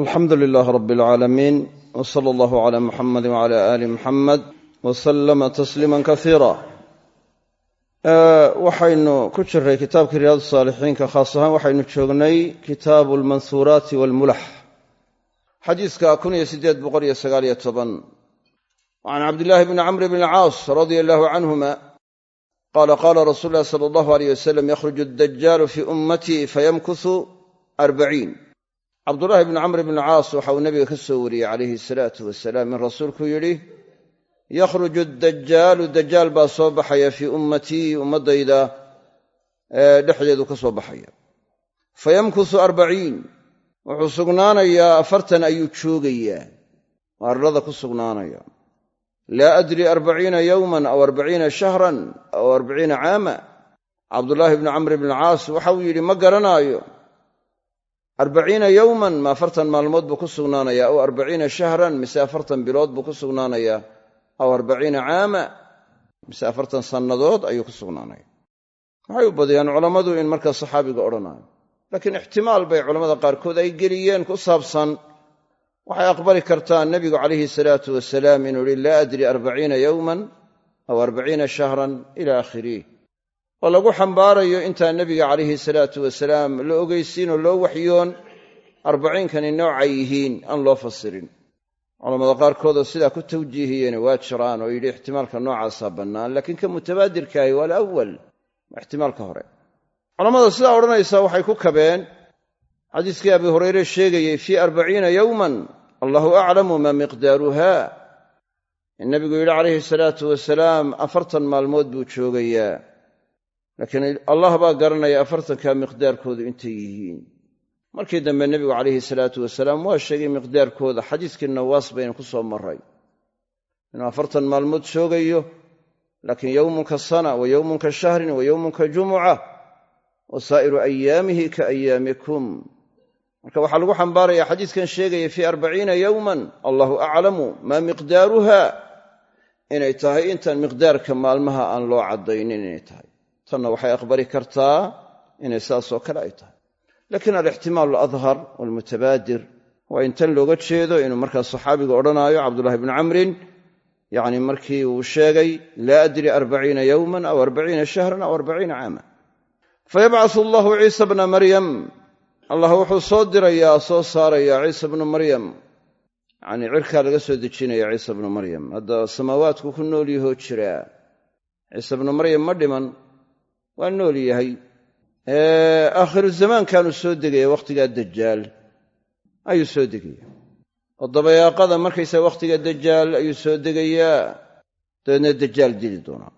alxamdu lilaah rab alcaalamiin w sala allahu cala muxamadi wcala aali muxamed wa sallama tasliima kasiira waxaynu ku jiray kitaabkii riyaad saalixiinka khaas ahaan waxaynu joognay kitaabu almansuuraati walmulax xadiiska kun iyo siddeed boqol iyo sagaaliyo toban. Can cabdillaahi bni camr bni alcaas radia allahu canhuma qaala qaala rasuulu llahi sala allahu aleyh wasalam yakhruju addajaalu fii ummatii fayamkusu arbaciin cabdullaahi bni camr bni alcaas waxa uu nebiga ka soo wariyey calayhi salaatu wasalaam in rasuulku yidhi yakhruju addajaalu dajaal baa soo baxaya fii ummatii ummaddayda dhexdeedu ka soo baxaya. Fayamkusu arbaciin. Wuxuu sugnaanayaa afartan ayuu joogayaa. Oo ku sugnaanaya. Laa adri arbaciina yowman aw arbaciina shahran aw arbaciina caama. Cabdullaahi bni camr bni alcaas waxa uu yidhi ma garanaayo arbaciina yowman ma afartan maalmood buu ku sugnaanayaa. Aw arbaciina shahran mise afartan bilood buu ku sugnaanayaa. Aw arbaciina caama mise afartan sannadood ayuu ku sugnaanaya waxay u badiyaan culammadu in markaa saxaabiga odhanaayo laakiin ixtimaal bay culammada qaarkood ay geliyeen ku saabsan. Waxay aqbali kartaa nebigu calayhi salaatu wasalaam inuu yihi laa adri arbaciina yowman aw arbaciina shahran ila aakhirih oo lagu xambaarayo intaa nebiga calayhi salaatu wasalaam la ogeysiinoo loo waxyoon arbaciinkani noocay yihiin aan loo fasirin. Culamada qaarkoodoo sidaa ku tawjiihiyeen waa jiraan oo yidhi ixtimaalka noocaasaa bannaan laakiin ka mutabaadirkaahi waa alawal waa ixtimaalka hore. Culammada sidaa odhanaysa waxay ku kabeen xadiiskii abi hureyre sheegayey fii arbaciina yowman allahu aclamu maa miqdaaruha. In nebigu yidhi calayhi salaatu wasalaam afartan maalmood buu joogayaa laakiin allah baa garanaya afartanka miqdaarkoodu intay yihiin. Markii dambe nebigu calayhi salaatu wasalaam waa sheegay miqdaarkooda xadiiskii nawaas baynu ku soo maray inuu afartan maalmood joogayo laakiin yowmun ka sana wa yowmun ka shahrin wa yowmun ka jumuca wa saa'iru ayaamihi ka ayaamikum marka waxaa lagu xambaaraya xadiiskan sheegaya fii arbaciina yowman allahu aclamu maa miqdaaruha inay tahay intaan miqdaarka maalmaha aan loo caddaynin inay tahay tanna waxay aqbali kartaa inay saasoo kale ay tahay. Laakiin alixtimaal aladhar walmutabaadir waa in tan looga jeedo inuu markaa saxaabiga odhanaayo cabdullahi bni camrin yacni markii uu sheegay laa adri arbaciina yowman aw arbaciina shahran aw arbaciina caama fayabcasu allahu ciisa bna maryam. Allah wuxuu soo dirayaa soo saarayaa ciisa bnu maryam. Yacnii cirkaa laga soo dejinaya ciisa bnu maryam. Hadda samaawaadku ku nool yahoo jiraa ciise bnu maryam ma dhiman waa nool yahay. Aakhiru zamaankaanu soo degaya wakhtigaa dajaal ayuu soo degaya. Oo dabayaaqada markaysa wakhtiga dajaal ayuu soo degayaa dabeedna dajaal dili doonaa.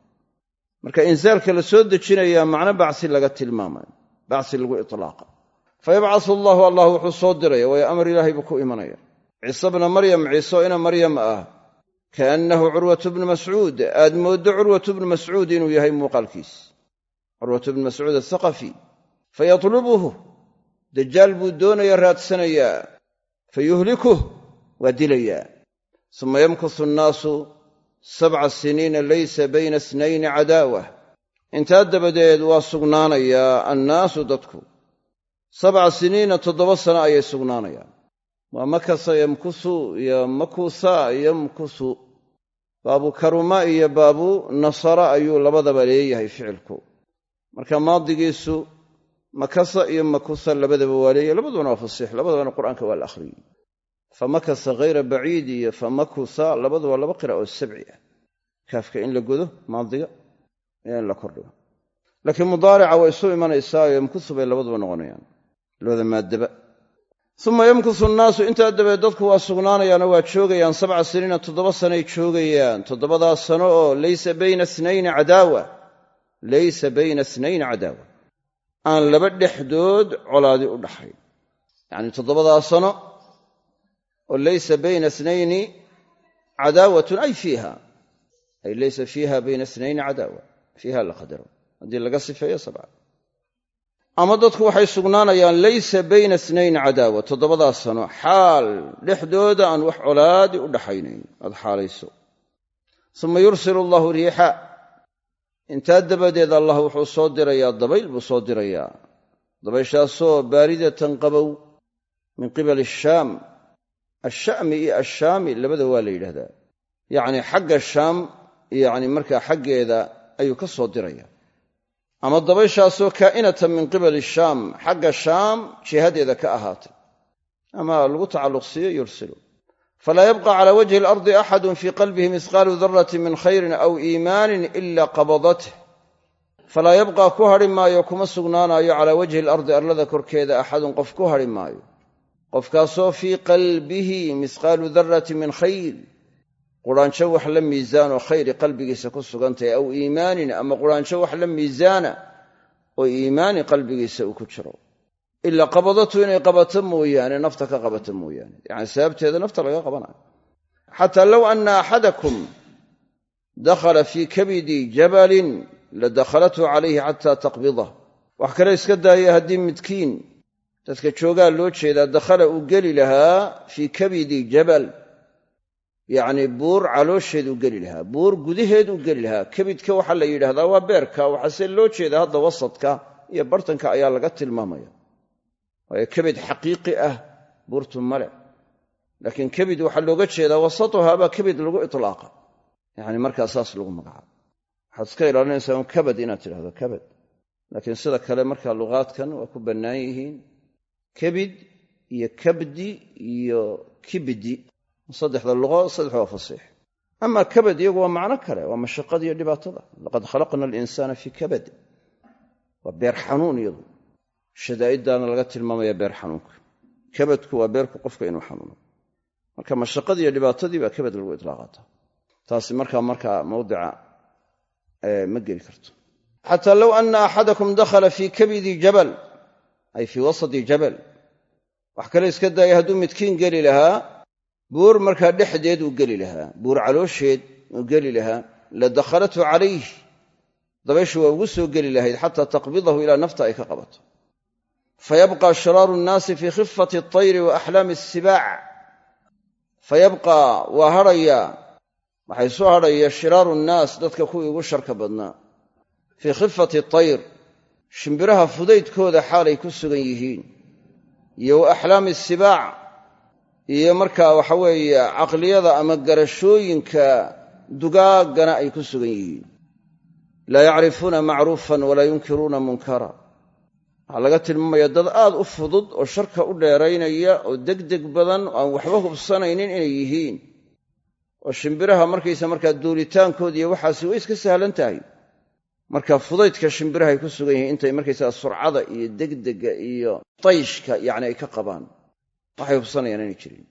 Marka insaalka la soo dejinayaa macno bacsi laga tilmaamayo bacsi lagu itlaaqa fayabcasu allahu allah wuxuu soo diraya waayo amar ilaahay buu ku imanaya. Ciise bna maryam ciiseoo ina maryam ah. Kaannahu curwatu bnu mascuud. Aad mooddo curwatu bnu mascuud inuu yahay muuqaalkiis curwatu bnu mascuud athaqafi fayatlubuhu. Dajaal buu doonaya raadsanayaa. Fayuhlikuh waa dilayaa. Suma yamkusu annaasu sabca siniina laysa bayna snayni cadaawah. Intaa dabadeed waa sugnaanayaa annaasu dadku. Sabca siniina toddoba sano ayay sugnaanayaan. Waa makasa yamkusu iyo makusa yamkusu baabu karuma iyo baabu nasara ayuu labadaba leeyahay ficilku marka maadigiisu makasa iyo makusa labadaba waa leeyahay labaduna waa fasiix labadabana qur'aanka waa la akhriyey famakasa hayra baciid iyo famakusa labadu waa laba qira oo sabci ah. Kaafka in la godo maadiga iyo in la kordhigo laakiin mudaarica way isu imanaysaa yamkusu bay labaduba noqonayaan. Labada maaddaba uma yamkusu nnaasu intaa dabeed dadku waa sugnaanayaanoo waa joogayaan. Sabca siniina toddoba sanay joogayaan. Toddobadaas sano oo laysa bayna snayni cadaawa laysa bayna snayni cadaawa. Aan laba dhexdood colaadi u dhaxayn yacnii toddobadaa sano oo laysa bayna snayni cadaawatun ay fiiha. Ay laysa fiiha bayna snayni cadaawa. Fiiha la qadaro. Haddii laga sifeeyo sabca ama dadku waxay sugnaanayaan laysa bayna snayni cadaawa. Toddobadaa sano xaal dhexdooda aan wax colaadi u dhaxaynayn. Aad xaalayso. Uma riixa intaa dabadeed allah wuxuu soo dirayaa dabayl buu soo dirayaa. Dabayshaasoo baaridatan qabow min qibali shaam. Ashami iyo ashaami labada waa la yidhahdaa yacni xagga shaam yacni markaa xaggeeda ayuu ka soo diraya. Ama dabayshaasoo kaa'inatan min qibali shaam xagga shaam jihadeeda ka ahaatay. Ama lagu tacalluqsiiyo yursilu falaa yabqa cala wajhi alardi axadun fii qalbihi misqaalu darati min khayrin aw iimaanin ila qabadath falaa yabqa ku hadhi maayo kuma sugnaanayo calaa wajhi alardi arlada korkeeda axadun qof ku hadhi maayo qofkaasoo fii qalbihi misqaalu darati min khayr quraanjo wax la miisaanoo khayri qalbigiisa ku sugantahay aw iimaanin ama quraanjo wax la miisaana oo iimaani qalbigiisa uu ku jiro ilaa qabadatu inay qabato mooyaane nafta ka qabato mooyaane yacni sababteeda nafta laga qabanayo xataa low anna axadakum dakhala fii kabidi jabalin la dakhalathu calayhi xataa taqbidah wax kale iska daaya haddii midkiin dadka joogaa loo jeedaa dakhala uu geli lahaa fii kabidi jabal yacnii buur caloosheed uu geli lahaa buur gudaheed uu geli lahaa kabidka waxaa la yidhahdaa waa beerka waxaase loo jeedaa hadda wasadka iyo bartanka ayaa laga tilmaamaya waayo kebid xaqiiqi ah buurtu male laakiin kebid waxaa looga jeedaa wasatuhaa baa kebid lagu itlaaqa yacni markaa saas lagu magacaabo. Waxaad iska ilaalinaysaa un kabad inaad tidhahdo kabad laakiin sida kale markaa luqaadkan waa ku bannaan yihiin. Kebid iyo kabdi iyo kibdi. Saddexda luqo saddexda waa fasiix. Ama kabad iyagu waa macno kale waa mashaqada iyo dhibaatada. Laqad khalaqna alinsaana fii kabad waa beer xanuun iyadu shadaa'iddaana laga tilmaamaya beer xanuunka. Kabadku waa beerku qofka inuu xanuuno. Marka mashaqadii iyo dhibaatadii baa kabad lagu itlaaqata taasi markaa markaa mawdica ma geli karto. Xataa low anna axadakum dakhala fii kabidi jabal ay fii wasati jabal. Wax kale iska daaya hadduu midkiin geli lahaa buur markaa dhexdeed uu geli lahaa. Buur caloosheed uu geli lahaa. La dakhalathu calayh dabayshu waa ugu soo geli lahayd xataa taqbidahu ilaa nafta ay ka qabato fayabqa shiraaru nnaasi fii khifati altayri wa axlaami assibaac fayabqaa waa hadhayaa waxay soo hadhaya shiraaru nnaas dadka kuwii ugu sharka badnaa fii khifati tayr shimbiraha fudaydkooda xaalay ku sugan yihiin iyo wa axlaami assibaac iyo markaa waxa weeye caqliyada ama garashooyinka dugaaggana ay ku sugan yihiin laa yacrifuuna macruufan walaa yunkiruuna munkara waxaa laga tilmaamaya dad aad u fudud oo sharka u dheeraynaya oo degdeg badan oo aan waxba hubsanaynin inay yihiin. Oo shimbiraha markaysa markaa duulitaankood iyo waxaasi way iska sahlan tahay. Marka fudaydka shimbirahay ku sugan yihiin intay markaysaga surcada iyo degdega iyo tayshka yacni ay ka qabaan waxay hubsanayaan inay jirin.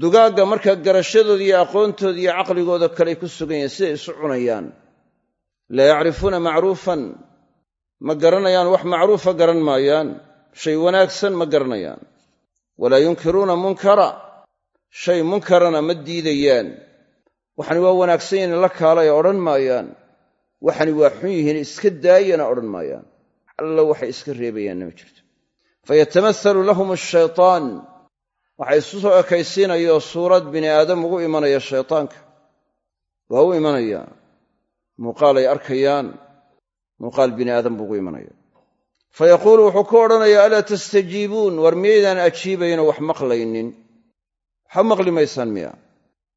Dugaagga marka garashadooda iyo aqoontooda iyo caqligooda kaley ku sugan yihiin siday isu cunayaan. Laa yacrifuuna macruufan ma garanayaan wax macruufa garan maayaan shay wanaagsan ma garanayaan. Walaa yunkiruuna munkara shay munkarana ma diidayaan. Waxani waa wanaagsan yihiin la kaalaya odhan maayaan. Waxani waa xun yihiin iska daayana odhan maayaan. Alla waxay iska reebayaanna ma jirto. Fayatamahalu lahum ashaytaan waxay isu soo ekaysiinayoo suurad bini aadam ugu imanaya shaytaanka. Waa u imanaya. Muuqaal ay arkayaan muuqaal bini aadam buu ugu imanaya fa yaquulu wuxuu ku odhanayaa alaa tastajiibuun? War miyaydaan ajiibayno wax maqlaynin? Waxa maqli maysaan miya.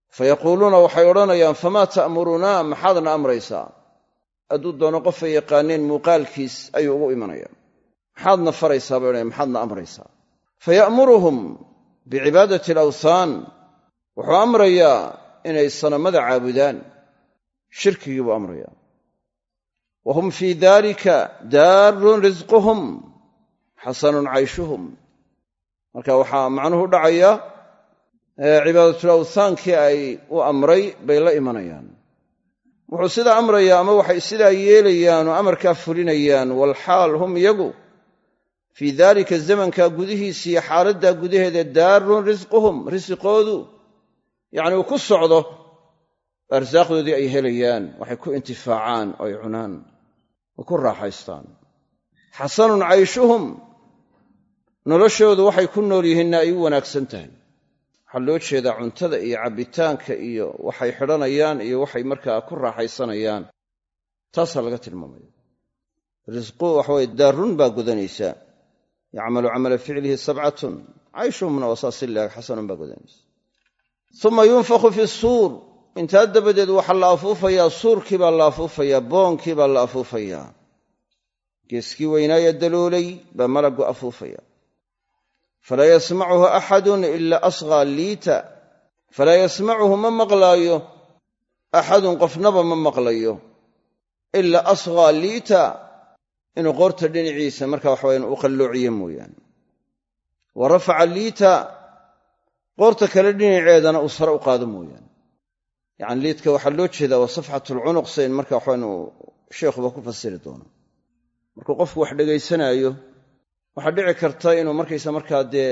Fa yaquuluuna waxay odhanayaan famaa ta'murunaa? Maxaadna amraysaa hadduu doono qofay yaqaaneen muuqaalkiis ayuu ugu imanaya maxaadna faraysaa? bay odhanayan maxaadna amraysaa? Fa ya'muruhum bicibaadati alawthaan. Wuxuu amrayaa inay sanamada caabudaan. Shirkigii buu amrayaa wa hum fii dalika daarun risquhum xasanun cayshuhum marka waxaa macnuhu dhacaya cibaadatul awthaankii ay u amray bay la imanayaan wuxuu sidaa amrayaa ama waxay sidaa yeelayaan oo amarkaa fulinayaan walxaal hum iyagu fii daalika zamankaa gudihiisa iyo xaaladdaa gudaheeda daarun risquhum risiqoodu yacni uu ku socdo arsaaqdoodii ay helayaan waxay ku intifaacaan oo ay cunaan oo ku raaxaystaan. Xasanun cayshuhum noloshoodu waxay ku nool yihiinna ay u wanaagsan tahay. Waxaa loo jeedaa cuntada iyo cabbitaanka iyo waxay xidhanayaan iyo waxay markaa ku raaxaysanayaan. Taasaa laga tilmaamaya risqu waxaweye daarun baa gudanaysaa yacmalu camala ficlihi sabcatun cayshuhumna waa saas si laeg xasanun baa godanaysa uma yunfakhu fi suur intaa dabadeed waxaa la afuufayaa suurkii baa la afuufayaa boonkii baa la afuufayaa geeskii weynaaya daloolay baa malaggu afuufaya. Falaa yasmacuhu axadun ila asqaa liita. Falaa yasmacuhu ma maqlaayo axadun qofnaba ma maqlayo. Ilaa asqaa liita. Inuu qoorta dhinaciisa marka waxawayan u qalloociyo mooyaane. Wa rafaca liita. Qoorta kale dhinaceedana uu sare u qaado mooyaane yacani liidka waxaa loo jeedaa waa safxatulcunuq sayn marka waxawayan uu sheikhuba ku fasiri doono. Markuu qofku wax dhegaysanaayo waxaa dhici karta inuu markaysa markaa dee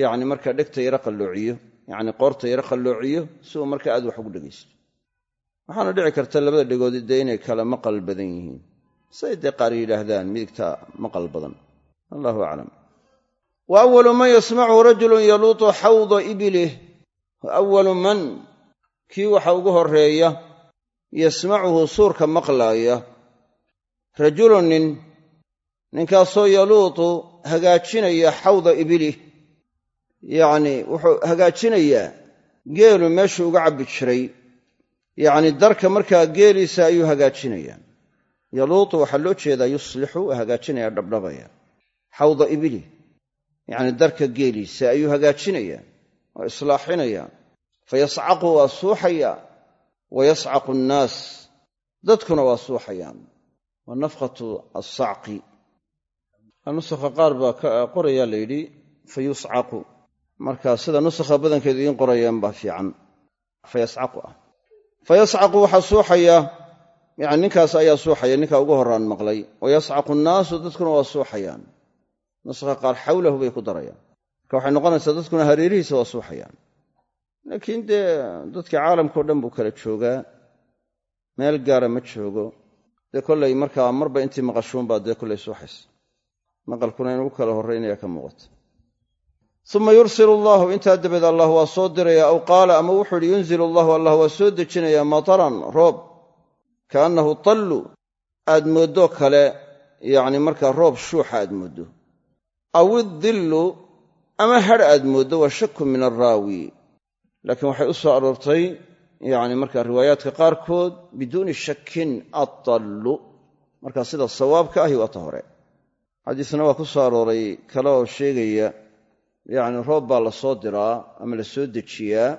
yacni markaa dhegta yaro qalloociyo yacni qoorta yaro qalloociyo si uu markaa aad wax ugu dhegaysto. Waxaana dhici karta labada dhegood dee inay kala maqal badan yihiin. Say dee qaar yidhaahdaan midigta maqal badan. Allahu aclam. Wa man yasmachu rajulun yaluutu xawda ibilih wa man kii waxa ugu horreeya yasmacuhu suurka maqlaaya rajulun nin ninkaasoo yaluutu hagaajinaya xawda ibilih yacni wuxuu hagaajinayaa geelu meeshuu uga cabbi jiray. Yacni darka markaa geeliisa ayuu hagaajinayaa. Yaluutu waxaa loo jeedaa yuslixu hagaajinaya dhabdhabaya. Xawda ibilih yacni darka geeliisa ayuu hagaajinayaa oo islaaxinaya fa yascaqu waa suuxaya wa yascaqu annaas dadkuna waa suuxayaan waa nafkhatu assacqi nusakha qaar baa qorayaa la yidhi fa yuscaqu marka sida nusakha badankeedu idiin qorayaan baa fiican fa yascaqu ah fa yascaqu waxaa suuxaya yani ninkaas ayaa suuxaya ninkaa ugu horaan maqlay wa yascaqu nnaasu dadkuna waa suuxayaan nusakha qaar xawlahu bay ku darayaan marka waxay noqonaysaa dadkuna hareerihiisa waa suuxayaan laakiin dee dadkii caalamkao dhan buu kala joogaa. Meel gaara ma joogo. Dee kollay markaa marba intii maqashuunbaa dee kollay suuxaysa maqalkuna inugu kala horraynaya ka muuqata. Uma yursilu allahu intaa dabeed allah waa soo diraya aw qaala ama wuxuu idhi yunzilu allahu allah waa soo dejinayaa mataran roob. Kaannahu tallu aad mooddo kale yacni markaa roob shuuxa aad mooddo. Aw idillu ama hadh aad mooddo waa min alraawi laakiin waxay u soo aroortay yacni markaa riwaayaadka qaarkood biduuni shakin atallu markaa sida sawaabka ahi waa ta hore. Xadiisna waa ku soo arooray kale oo sheegaya yacni roob baa la soo diraa ama la soo dejiyaa.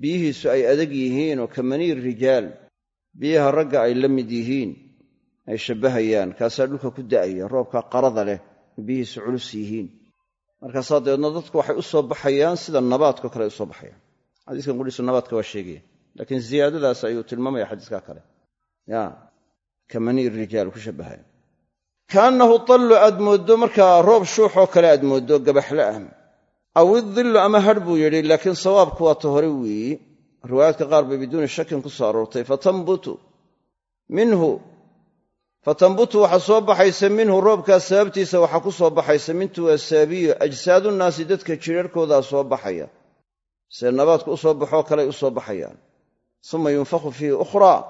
Biyihiisu ay adag yihiin oo ka rijaal. Biyaha ragga ay la mid yihiin ay shabbahayaan kaasaa dhulka ku da'aya roobka qarada leh biyihiisu culus yihiin. Markaasaa dabeedna dadku waxay u soo baxayaan sida nabaadko kale ay u baxayaan xadiiskan qudhiisu nabaadka waa sheegaya laakiin ziyaadadaas ayuu tilmaamaya xadiiska kale. Ya ka rijaal ku shabbahaya kaannahu tallu aad mooddo markaa roob shuuxoo kale aad mooddo gabaxla ah aw idillu ama hadh buu yidhi laakiin sawaabku waa ta hore weeyi riwaayaadka qaar bay biduuni shakin ku soo aroortay. Fatambutu minhu. Fatambutu waxaa soo baxaysa minhu roobkaas sababtiisa waxaa ku soo baxaysa mintu asaabiyo ajsaadunnaasi dadka jidharhkoodaa soo baxaya see nabaadku u soo baxoo kaley u soo baxayaan. Suma yunfakhu fiihi ukhraa.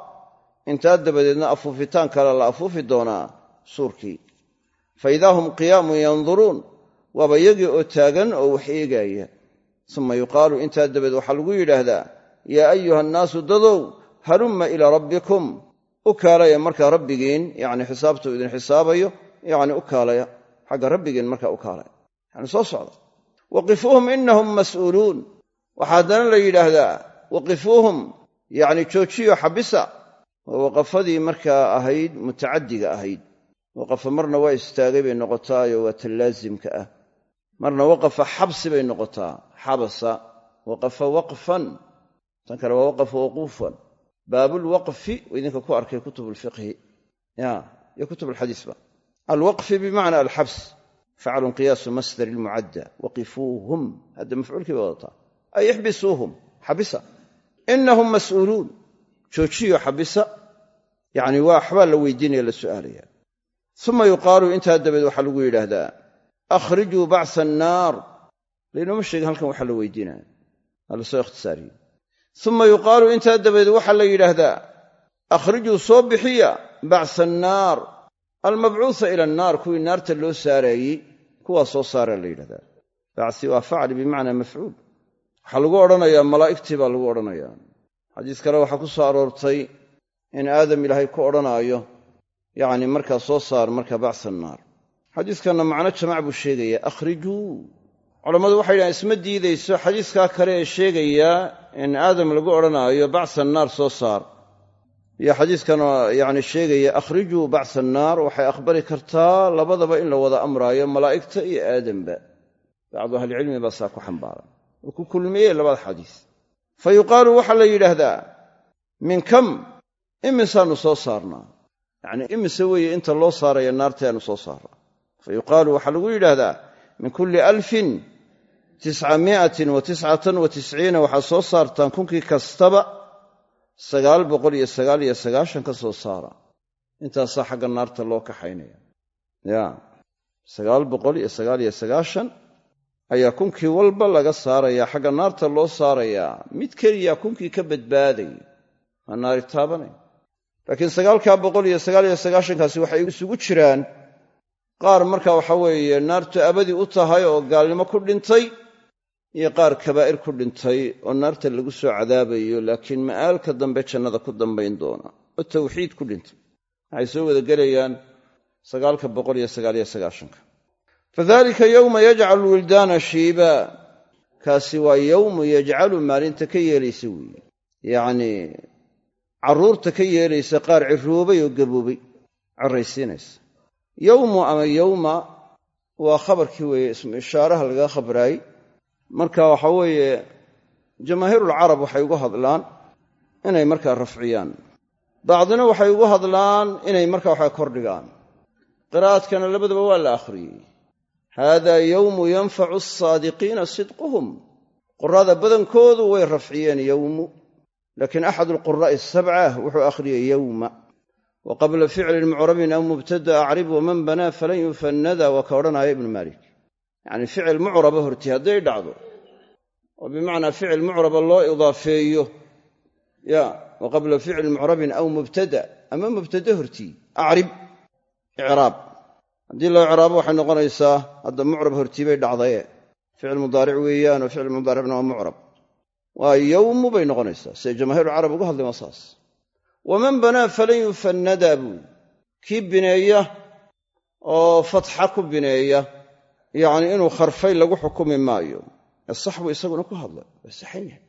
Intaa dabadeedna afuufitaan kale la afuufi doonaa suurkii. Fa idaa hum qiyaamun yanduruun waaba yagii oo taagan oo wax eegaaya suma yuqaalu intaa dabadeed waxaa lagu yidhaahdaa yaa ayuha annaasu dadow halumma ilaa rabbikum. U kaalaya markaa rabbigiin yacni xisaabtuu idin xisaabayo yacni u kaalaya. Xagga rabbigiin markaa u kaalaya. Yacni soo socda. Waqifuuhum innahum mas'uuluun waxaa haddana la yidhaahdaa waqifuuhum yacni joojiyo xabisa waa waqafadii markaa ahayd mutacaddiga ahayd. Waqafa marna waa istaagay bay noqotaayo waa tallaazimka ah. Marna waqafa xabsi bay noqotaa xabasa. Waqafa waqfan tan kale waa waqafa waquufan baabulwaqfi idinka ku arkay kutub lfiqhi iyo kutub alxadiisba alwaqfi bimacna alxabs faclun qiyaasu masdar ilmucadda waqifuuhum hadda mafcuulkii bay wadataa ay ixbisuuhum xabisa inahum mas'uuluun joojiyo xabisa yacni waa waxbaa la weydiinaya la su'aalaya uma yuqaalu intaa dabeed waxaa lagu yidhaahdaa akhrijuu bacsa annaar laynooma sheegin halkan waxaa la weydiinaya waa la soo ikhtisaariyey uma yuqaalu intaa dabadeed waxaa la yidhaahdaa akhrijuu soo bixiya bacsa annaar almabcuusa ila annaar kuwii naarta loo saaraayey kuwaa soo saaraa la yidhahdaa bacsi waa facli bimacnaa mafcuul waxaa lagu odhanayaa malaa'igtii baa lagu odhanayaa xadiis kale waxaa ku soo aroortay in aadam ilaahay ku odhanaayo yacni markaa soo saar marka bacsa annaar xadiiskanna macno jamac buu sheegaya akhrijuu culammadu waxay yidhahaan isma diidayso. Xadiiskaa kale ee sheegaya in aadam lagu odhanaayo bacsa annaar soo saar. Iyo xadiiskana yacni sheegaya akhrijuu bacsa annaar waxay aqbali kartaa labadaba in la wada amraayo malaa'igta iyo aadamba. Bacdu ahlicilmi baa saa ku xambaaran oo ku kulmiyey labada xadiis. Fa yuqaalu waxaa la yidhaahdaa min kam? Imisaannu soo saarnaa. Yacnii imise weeye inta loo saaraya naartaanu soo saaraa fa yuqaalu waxaa lagu yidhaahdaa min kulli alfin tiscamiatin wa tiscatan wa tisciina waxaad soo saartaan kunkii kastaba sagaal boqol iyo sagaal iyo sagaashan ka soo saara. Intaasaa xagga naarta loo kaxaynaya. Ya sagaal boqol iyo sagaal iyo sagaashan ayaa kunkii walba laga saarayaa xagga naarta loo saarayaa. Mid keliya kunkii ka badbaaday maa naari taabanay. Laakiin sagaalkaa boqol iyo sagaal iyo sagaashankaasi waxay isugu jiraan. Qaar marka waxa weeye naartu abadii u tahay oo gaalnimo ku dhintay iyo qaar kabaa'ir ku dhintay oo naarta lagu soo cadaabayo laakiin ma'aalka dambe jannada ku dambayn doona oo tawxiid ku dhintay. Waxay soo wada gelayaan sagaalka boqol iyo sagaal iyo sagaashanka fadalika yowma yajcalu wildaana shiiba. Kaasi waa yowmu yajcalu maalinta ka yeelaysa weeye yacnii carruurta ka yeelaysa qaar ciroobay oo gaboobay. Carraysiinaysa yowmu ama yowma waa khabarkii weeye ismu ishaaraha laga khabraayey marka waxa weeye jamaahiirulcarab waxay ugu hadlaan inay markaa rafciyaan. Bacdina waxay ugu hadlaan inay marka waxa kordhigaan. Qiraa'adkana labadaba waa la akhriyey haadaa yowmu yanfacu asaadiqiina sidquhum. Qurada badankoodu way rafciyeen yowmu laakiin axad alquraa'i asabca wuxuu akhriyey yowma wa qabla ficlin mucrabin aw mubtada acrib waman banaa falan yufannada waa ka odhanaya ibnu maalik. Yacni ficil mucraba horti hadday dhacdo oo bimacnaa ficil mucraba loo idaafeeyo ya wa qabla ficli mucrabin aw mubtada ama mubtade hortii acrib icraab haddii loo icraabo waxay noqonaysaa hadda mucrab hortii bay dhacdaye ficil mudaaric weeyaanoo ficil mudaaricna waa mucrab. Waa yowmu bay noqonaysaa. Siday jamaahiiru carab uga hadleen waa saas. Waman banaa falan yufannada buu. Kii bineeya oo fatxa ku bineeya yacni inuu kharfay lagu xukumi maayo. Ee sax buu isaguna ku hadlay waa saxan yahay.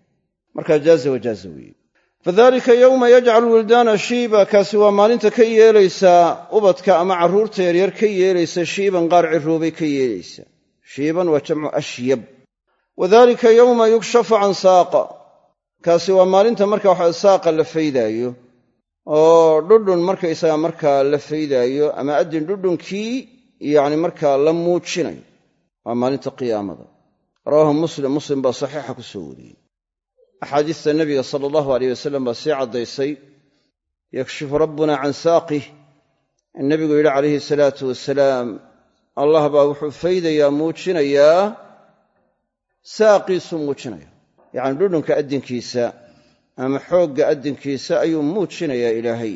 Markaa jaaza wajaaza weeye fadalika yowma yajcalu wildaana shiiba kaasi waa maalinta ka yeelaysaa ubadka ama carruurta yaryar ka yeelaysa shiiban qaar ciroobay ka yeelaysa shiiban waa jamcu ashyab wadalika yowma yukshafu can saaqa kaasi waa maalinta marka waxa saaqa la faydaayo oo dhudhun markaysaga markaa la faydaayo ama addin dhudhunkii yacni markaa la muujinayo waa maalinta qiyaamada rawaahu muslim muslim baa saxiixa ku soo wariyey axaadiista nebiga sala allahu aleyh wasalam baa sii caddaysay yakshifu rabbuna can saaqih. In nebigu yidhi calayhi salaatu wasalaam allah baa wuxuu faydayaa muujinayaa saaqiisuu muujinaya yacni dhudhunka addinkiisa ama xoogga addinkiisa ayuu muujinayaa ilaahay.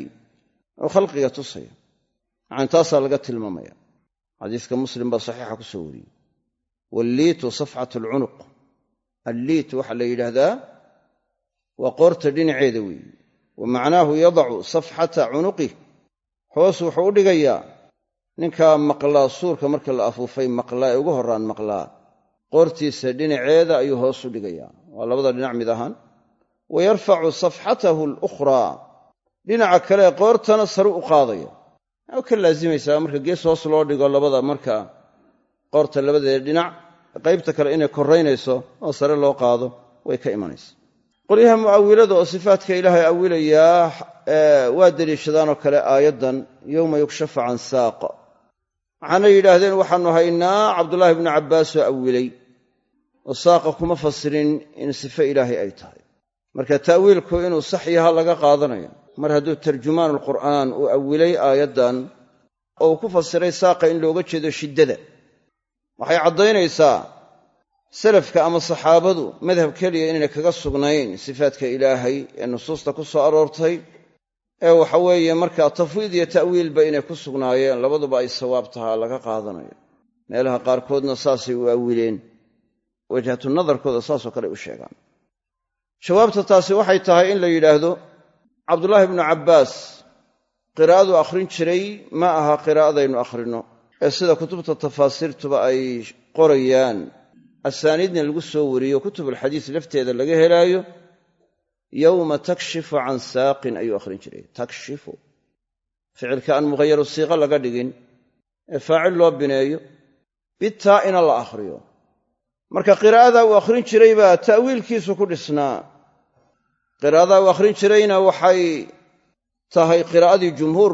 Oo khalqiga tusaya yacni taasaa laga tilmaamaya xadiiska muslim baa saxiixa ku soo wariyey. Walliitu safxat alcunuq alliit waxaa la yidhaahdaa waa qoorta dhinaceeda weeye. Wa macnaahu yadacu safxata cunuqih hoos wuxuu u dhigayaa ninkaa maqlaa suurka marka la afuufay maqlaa ee ugu horraan maqlaa qoortiisa dhinaceeda ayuu hoos u dhigayaa. Waa labada dhinac mid ahaan. Wa yarfacu safxatahu alukhraa dhinaca kale qoortana saru u qaadaya. Waa ka laazimaysaa marka gees hoos loo dhigo labada marka qoorta labadeeda dhinac qaybta kale inay koraynayso oo sare loo qaado way ka imanaysa qolyaha mu'awilada oo sifaatka ilaahay awilayaa waa deliishadaanoo kale aayaddan yowma yukshafu can saaq waxaana yidhaahdeen waxaannu haynaa cabdullaahi bnu cabbaasoo awilay oo saaqa kuma fasirin in sifo ilaahay ay tahay. Marka ta'wiilku inuu sax yaha laga qaadanayo mar hadduu tarjumaan alqur'aan uu awilay aayaddan oo uu ku fasiray saaqa in looga jeedo shiddada waxay caddaynaysaa salafka ama saxaabadu madhab keliya inaynay kaga sugnayn sifaadka ilaahay ee nusuusta ku soo aroortay ee waxa weeye markaa tafwiid iyo ta'wiilba inay ku sugnaayeen labaduba ay sawaab tahaa laga qaadanayo meelaha qaarkoodna saasay u awileen wajhatu nadarkooda saasoo kale u sheegaan. Jawaabta taasi waxay tahay in la yidhaahdo cabdullaahi bnu cabbaas qiraa'adu akhrin jiray ma aha qiraa'adaynu akhrinno ee sida kutubta tafaasiirtuba ay qorayaan asaaniidna lagu soo wariyo kutubulxadiis lafteeda laga helaayo yowma takshifu can saaqin ayuu akhrin jiray. Takshifu. Ficilka aan mughayaru siiqa laga dhigin ee faacil loo bineeyo bitaa ina la akhriyo. Marka qiraa'adaa uu akhrin jiray baa ta'wiilkiisu ku dhisnaa. Qiraa'adaa uu akhrin jirayna waxay tahay qiraa'adii jumhuur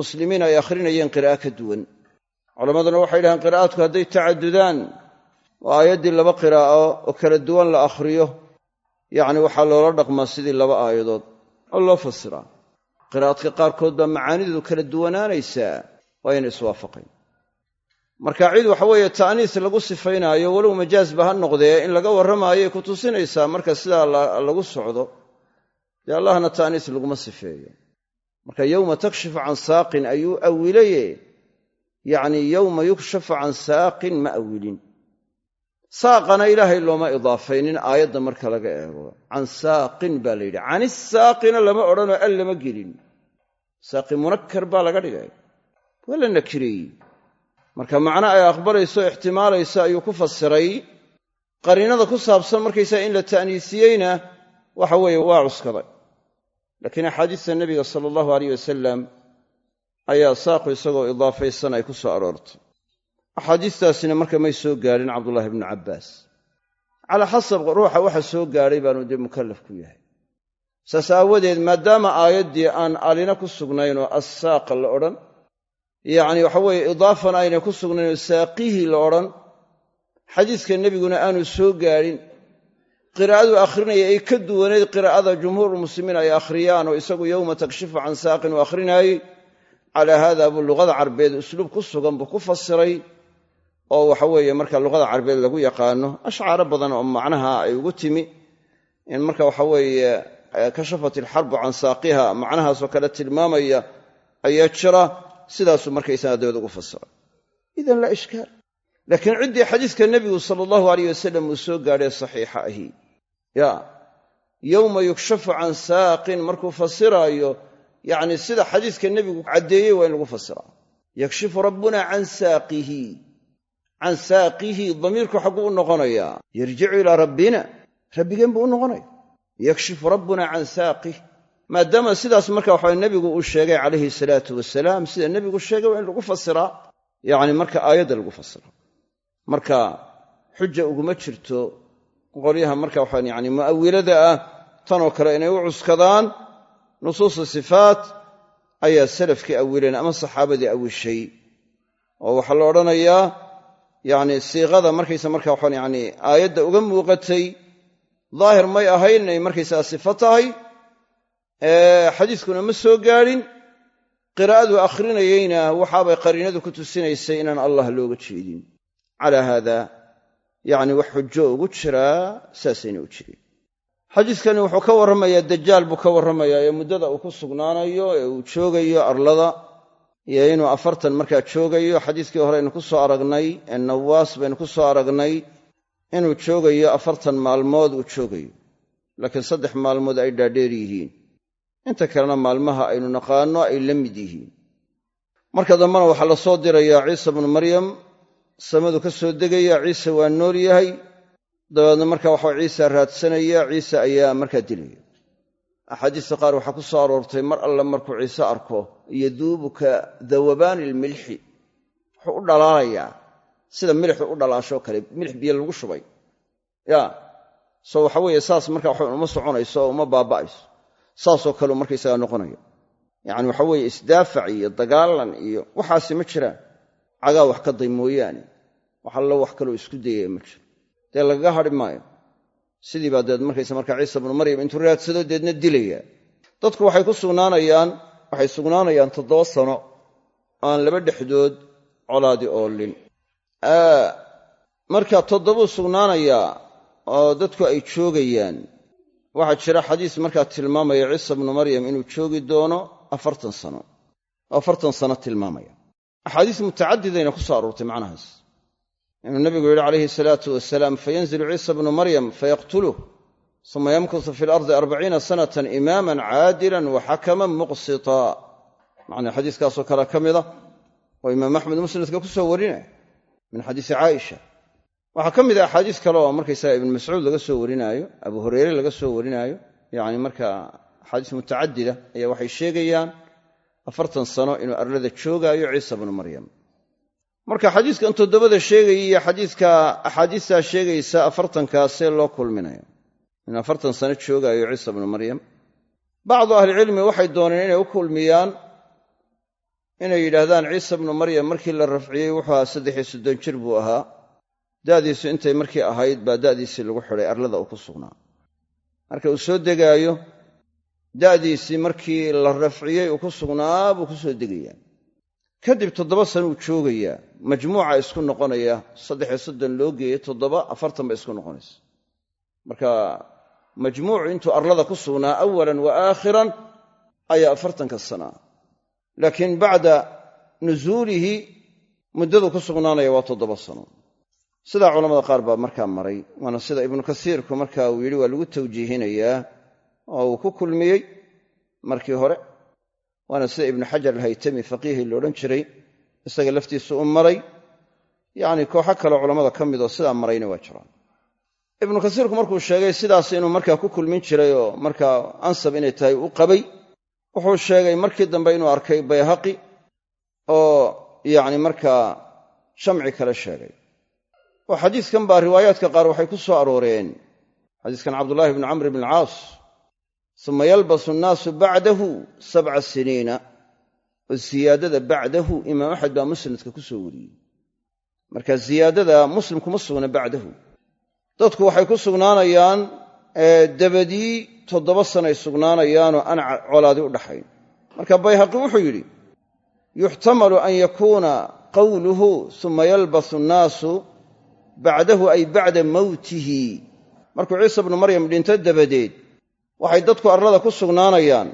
muslimiin ay akhrinayeen qiraa'o ka duwan. Culammaduna waxay yidhahaan qiraa'aadku hadday tacadudaan oo aayaddii laba qiraa'o oo kala duwan la akhriyo yacni waxaa loola dhaqmaa sidii laba aayadood oo loo fasiraa qiraa'adka qaarkood baa macaanidu kala duwanaanaysaa waa yna iswaafaqayn marka cid waxa weeye ta'niis lagu sifaynaayo walow majaazba ha noqdee in laga warramaayay ku tusinaysaa marka sidaa lagu socdo dee allahna ta'niis laguma sifeeyo. Marka yowma takshifu can saaqin ayuu awilaye yacni yowma yukshafu can saaqin ma awilin saaqana ilaahay looma idaafaynin aayadda marka laga eego. Can saaqin baa la yidhi. Canisaaqina lama odhanoo al lama gelin. Saaqi munakkar baa laga dhigay. Waa la nakireeyey marka macno ay aqbalayso o ixtimaalayso ayuu ku fasiray. Qariinada ku saabsan markaysaa in la ta'niisiyeyna waxa weeye waa cuskaday. Laakiin axaadiista nebiga sala allahu aleyh wasalam ayaa saaqu isagoo idaafaysan ay ku soo aroortay axaadiistaasina marka may soo gaadhin cabdullaahi bnu cabbaas. Calaa xasab ruuxa waxa soo gaadhay baanu dee mukallaf ku yahay. Saas aawadeed maadaama aayaddii aan alina ku sugnayn oo assaaqa la odhan yacni waxa weeye idaafan aynay ku sugnayn oo saaqihii la odhan xadiiska nebiguna aanu soo gaadhin qiraa'adu akhrinaya ay ka duwanayd qiraa'ada jumhuurulmuslimiin ay akhriyaan oo isagu yowma takshifu can saaqin uu akhrinayey calaa haada buu luqada carbeed usluub ku sugan buu ku fasiray oo waxa weeye marka luqada carbeed lagu yaqaano ashcaaro badan oo macnaha ay ugu timi in marka waxa weeye kashafat ilxarbu can saaqiha macnahaasoo kale tilmaamaya ayaa jira sidaasuu markaysaga dabeed ugu fasiray idan laa ishkaal laakiin ciddii xadiiska nebigu sala allahu aleyh wasalam uu soo gaadhay saxiixa ahi. Ya yowma yukshafu can saaqin markuu fasiraayo yacni sida xadiiska nebigu caddeeyey waa in lagu fasiraa. Yakshifu rabbuna can saaqihi can saaqihi damiirku xagguu u noqonayaa yarjicu ilaa rabbina rabbigeen buu u noqonaya. Yakshifu rabbuna can saaqih maadaama sidaas marka waxa nebigu uu sheegay calayhi salaatu wasalaam sida nebigu sheegay waa in lagu fasiraa yacni marka aayadda lagu fasira marka xuja uguma jirto qolyaha marka waxaan yani mu'awilada ah tanoo kale inay u cuskadaan nusuusu sifaat ayaa salafkii awileen ama saxaabadii awishay. Oo waxaa la odhanayaa yacni siiqada markaysa marka waxaan yani aayadda uga muuqatay daahir may ahayn inay markaysaa sifo tahay xadiiskuna ma soo gaadhin qiraa'adu akhrinayeyna waxaabay qariinadu ku tusinaysay inaan allah looga jeedin. Calaa haada yacni wax xujo ugu jiraa saasayna u jirin xadiiskani wuxuu ka warramayaa dajaal buu ka warramayaa ee muddada uu ku sugnaanayo ee uu joogayo arlada iyo inuu afartan markaa joogayo xadiiskii hore aynu ku soo aragnay ee nawaas baynu ku soo aragnay inuu joogayo afartan maalmood uu joogayo. Laakiin saddex maalmood ay dhaadheer yihiin. Inta kalena maalmaha aynu naqaanno ay la mid yihiin. Marka dambena waxaa la soo dirayaa ciisa bnu maryam. Samadu ka soo degaya ciise waa nool yahay. Dabeedna marka waxaa ciisa raadsanaya ciise ayaa markaa dilaya axaadiista qaar waxaa ku soo aroortay mar alle markuu ciise arko yaduubuka dawabaani ilmilxi wuxuu u dhalaalayaa. Sida milixdu u dhalaashoo kale milix biyo lagu shubay. Ya so waxa weeye saas marka waxa uma soconayso uma baaba'ayso. Saasoo kaleu markaysagaa noqonaya yacani waxa weeye isdaafac iyo dagaalan iyo waxaasi ma jiraan. Cagaa wax ka day mooyaane. Wax allo wax kaloo isku dayaya ma jiro dee lagaga hadhi maayo sidii baa deed markaysa markaa ciisa bnu maryam intuu raadsado deedna dilaya. Dadku waxay ku sugnaanayaan waxay sugnaanayaan toddoba sano aan laba dhexdood colaadi oolin. Marka toddobuu sugnaanayaa oo dadku ay joogayaan waxaa jira xadiis markaa tilmaamaya ciisa bnu maryam inuu joogi doono afartan sano afartan sano tilmaamaya. Axaadiis mutacadidayna ku soo aroortay macnahaas inuu nabigu yidhi calayhi salaatu wasalaam fayanzilu ciisa bnu maryam fayaqtuluh uma yamkusu fi lardi arbaciina sanatan imaaman caadilan wa xakaman muqsita. Macnaa xadiiskaasoo kale ka mida oo imaam axmed musnadka ku soo warinaya min xadiisi caaisha. Waxaa ka mid a axaadiis kale oo markaysaga ibnu mascuud laga soo warinaayo abu hureyre laga soo warinaayo yani marka axaadiis mutacadida ayaa waxay sheegayaan afartan sano inuu arlada joogaayo ciisa bnu maryam marka xadiiskan toddobada sheegaya iyo xadiiska axaadiistaa sheegaysa afartankaasee loo kulminayo. In afartan sano joogaayo ciisa bnu maryam. Bacdu ahlicilmi waxay dooneen inay u kulmiyaan inay yidhaahdaan ciisa bnu maryam markii la rafciyey wuxuu ahaa saddex iyo soddon jir buu ahaa. Da'diisu intay markii ahayd baa da'diisii lagu xidhay arlada uu ku sugnaa. Marka uu soo degaayo da'diisii markii la rafciyey uu ku sugnaa buu ku soo degayaa kadib toddoba sana uu joogayaa majmuuca isku noqonaya saddex iyo soddon loo geeyey toddoba afartan bay isku noqonaysa. Marka majmuucu intuu arlada ku sugnaa awalan wa aakhiran ayaa afartanka sanaa laakiin bacda nusuulihi muddadu ku sugnaanaya waa toddoba sano. Sidaa culamada qaar baa markaa maray waana sida ibnu kasiirku marka uu yidhi waa lagu tawjiihinayaa oo uu ku kulmiyey markii hore waana sida ibnu xajar alhaytami faqiihii loodhan jiray isaga laftiisu u maray. Yacni kooxo kaleo culammada ka midoo sidaa marayna waa jiraan. Ibnu kasiirku markuu sheegay sidaas inuu markaa ku kulmin jiray oo markaa ansab inay tahay u qabay wuxuu sheegay markii dambe inuu arkay bayhaqi oo yacni markaa shamci kale sheegay. Oo xadiiskan baa riwaayaadka qaar waxay ku soo arooreen. Xadiiskan cabdullaahi bni camr bn alcaas suma yalbasu annaasu bacdahu sabca siniina oo siyaadada bacdahu imaam axmed baa musnadka ku soo wariyey. Marka ziyaadada muslim kuma sugna bacdahu. Dadku waxay ku sugnaanayaan dabadii toddoba sanay sugnaanayaanoo aan colaadi u dhaxayn. Marka bayhaqi wuxuu yidhi yuxtamalu an yakuuna qawluhu suma yalbasu annaasu bacdahu ay bacda mowtihi markuu ciisa bnu maryam dhinto dabadeed waxay dadku arlada ku sugnaanayaan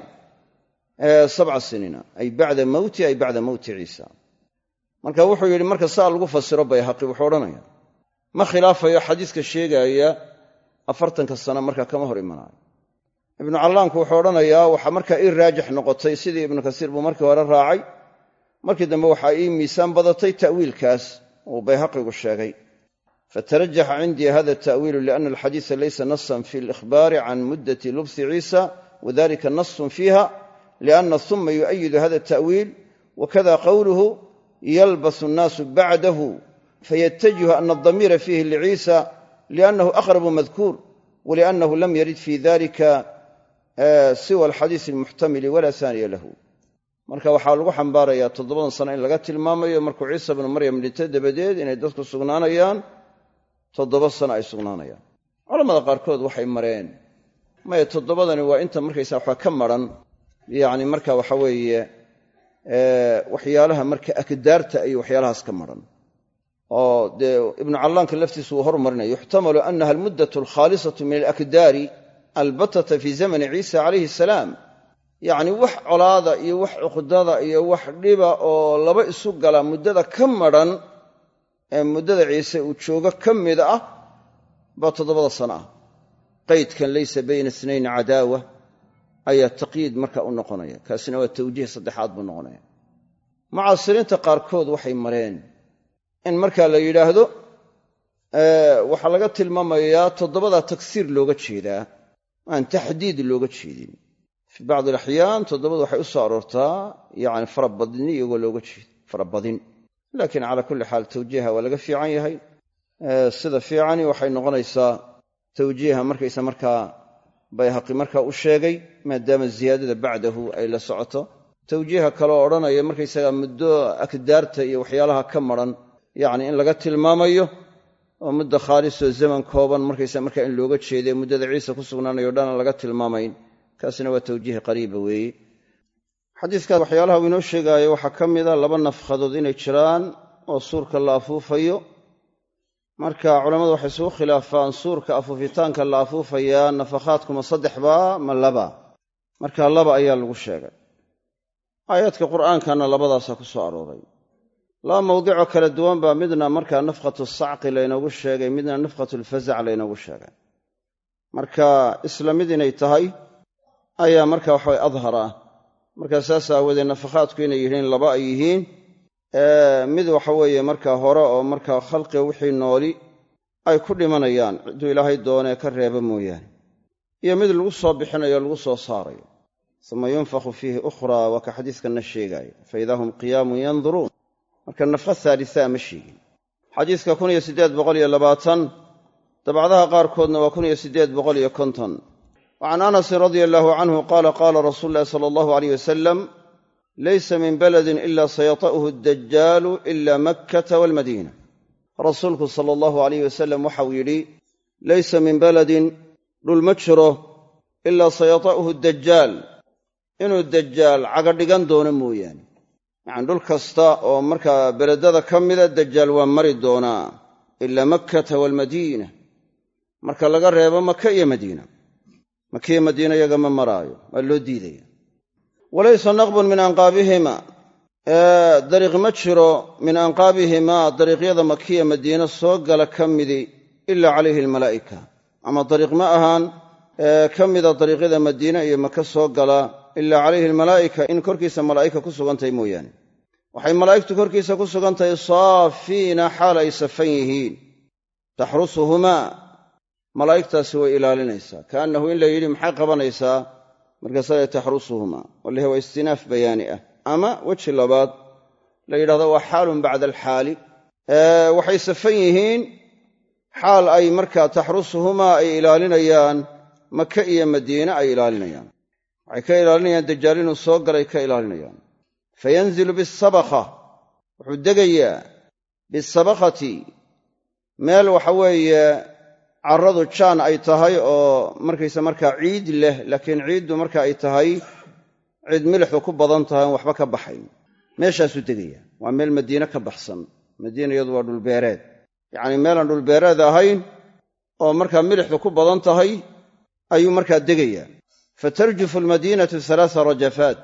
sabca siniina ay bacda mowti ay bacda mowti ciisa. Marka wuxuu yidhi marka saa lagu fasiro bayhaqi wuxuu odhanaya ma khilaafayo xadiiska sheegaaya afartanka sano markaa kama hor imanaayo. Ibnu callaanku wuxuu odhanayaa waxaa markaa ii raajix noqotay sidii ibnu kasiir buu markii hore raacay. Markii dambe waxaa ii miisaan badatay ta'wiilkaas uu bayhaqigu sheegay fatarajaxa cindii hada ta'wiilu liana alxadiisa laysa nasan fi alikhbaari can muddati lubsi ciisa wadalika nasun fiiha lianna suma yu'ayidu hada ta'wiil wakada qowluhu yalbasu annaasu bacdahu faytajihu ana adamiira fiihi liciisa liannahu aqrabu madkuur waliannahu lam yarid fi dalika siwa alxadiisi almuxtamili walaa saaniya lahu marka waxaa lagu xambaarayaa toddobadan sano in laga tilmaamayo markuu ciisa bnu maryam dhinto dabadeed inay dadku sugnaanayaan toddoba sano ay sugnaanayaan. Culamada qaarkood waxay mareen maya toddobadani waa inta markaysaa waxaa ka maran. Yacni marka waxa weeye waxyaalaha marka akdaarta iyo waxyaalahaas ka maran. Oo dee ibnu callaanka laftiisu uu hormarinaya yuxtamalu anaha almuddatu alkhaalisatu min alakdaari albatata fi zamani ciisa calayhi asalaam yacni wax colaada iyo wax cuqdada iyo wax dhiba oo laba isu gala muddada ka madran ee muddada ciise uu joogo ka mid ah baa toddobada sano ah. Qaydkan laysa bayna isnayn cadaawa ayaa taqyiid marka u noqonaya. Kaasina waa tawjiih saddexaad buu noqonaya. Mucaasiriinta qaarkood waxay mareen in marka la yidhaahdo waxaa laga tilmaamayaa toddobada tagsiir looga jeedaa aan taxdiid looga jeedin. Fii bacdi alaxyaan toddobadu waxay u soo aroortaa yani farabadni iyagoo looga jeedo farabadin laakiin calaa kulli xaal tawjiiha waa laga fiican yahay. Sida fiicani waxay noqonaysaa tawjiiha markaysa markaa bayhaqi markaa u sheegay maadaama ziyaadada bacdahu ay la socoto. Tawjiiha kaloo odhanaya markaysaga muddo akdaarta iyo waxyaalaha ka maran yacni in laga tilmaamayo oo mudda khaalisoo zaman kooban markaysa markaa in looga jeeday muddada ciise ku sugnaanayo o dhan laga tilmaamayn. Kaasina waa tawjiih qariiba weeye xadiiskaas waxyaalaha uu inoo sheegaayo waxaa ka mida laba nafkhadood inay jiraan oo suurka la afuufayo. Marka culammadu waxay isugu khilaafaan suurka afuufitaanka la afuufayaa nafakhaadkuma saddexba ma laba. Marka laba ayaa lagu sheegay. Aayaadka qur'aankana labadaasaa ku soo arooray. Laba mawdicoo kala duwan baa midna markaa nafkhatu sacqi laynoogu sheegay midna nafkhatu lfazac laynoogu sheegay. Marka isla mid inay tahay ayaa marka waxaway adhar ah markaa saas aawoodee nafakhaadku inay yihiin laba ay yihiin. Mid waxa weeye markaa hore oo markaa khalqiga wixii nooli ay ku dhimanayaan cidduu ilaahay doonee ka reeba mooyaane. Iyo mid lagu soo bixinayo lagu soo saarayo. Uma yunfakhu fiihi ukhraa waa ka xadiiskanna sheegaaya fa idaa hum qiyaamun yanduruun. Marka nafka haalisaa ma sheegin. Xadiiska dabcdaha qaarkoodna waa can anasin radia allaahu canhu qaala qaala rasuulu ulahi sala allahu aleyh wasalam laysa min baladin ila sayata'uhu addajaalu ila makkata waalmadiina rasuulku sala allahu alayh wasalam waxau yidhi laysa min baladin dhul ma jiro ilaa sayata'uhu dajaal inuu dajaal caga dhigan doono mooyaane yacani dhul kasta oo markaa beledada ka mida dajaal waa mari doonaa ilaa makkata waalmadiina marka laga reebo maka iyo madiina maka iyo madiina iyaga ma maraayo waa loo diidaya. Walaysa naqbun min anqaabihima. Dariiq ma jiro min anqaabihimaa dariiqyada makiya madiine soo gala ka midi ila calayhi almalaa'ika. Ama dariiq ma ahaan ka mida dariiqyada madiine iyo maka soo gala ila calayhi almalaa'ika in korkiisa malaa'ika ku sugantahay mooyaane. Waxay malaa'igtu korkiisa ku sugan tahay saafiina xaal ay safan yihiin. Taxrusuhumaa malaa'igtaasi way ilaalinaysaa. Kaannahu in la yidhi maxay qabanaysaa? Markaasa taxrusuhumaa wallahi waa istinaaf bayaani ah. Ama weji labaad la yidhahdo waa xaalun bacda alxaali. Waxay safan yihiin xaal ay markaa taxrusuhumaa ay ilaalinayaan maka iyo madiine ay ilaalinayaan. Waxay ka ilaalinayaan dajaal inuu soo galay ka ilaalinayaan. Fayanzilu bisabakha wuxuu degayaa bisabakhati meel waxa weeye carradu jaan ay tahay oo markaysa markaa ciid leh laakiin ciiddu marka ay tahay ciid milixdu ku badan tahay on waxba ka baxayn. Meeshaasuu degaya. Waa meel madiine ka baxsan. Madiina iyadu waa dhulbeereed yacnii meelaan dhulbeereed ahayn oo markaa milixdu ku badan tahay ayuu markaa degayaa fatarjufu almadiinatu alaaa rajafaat.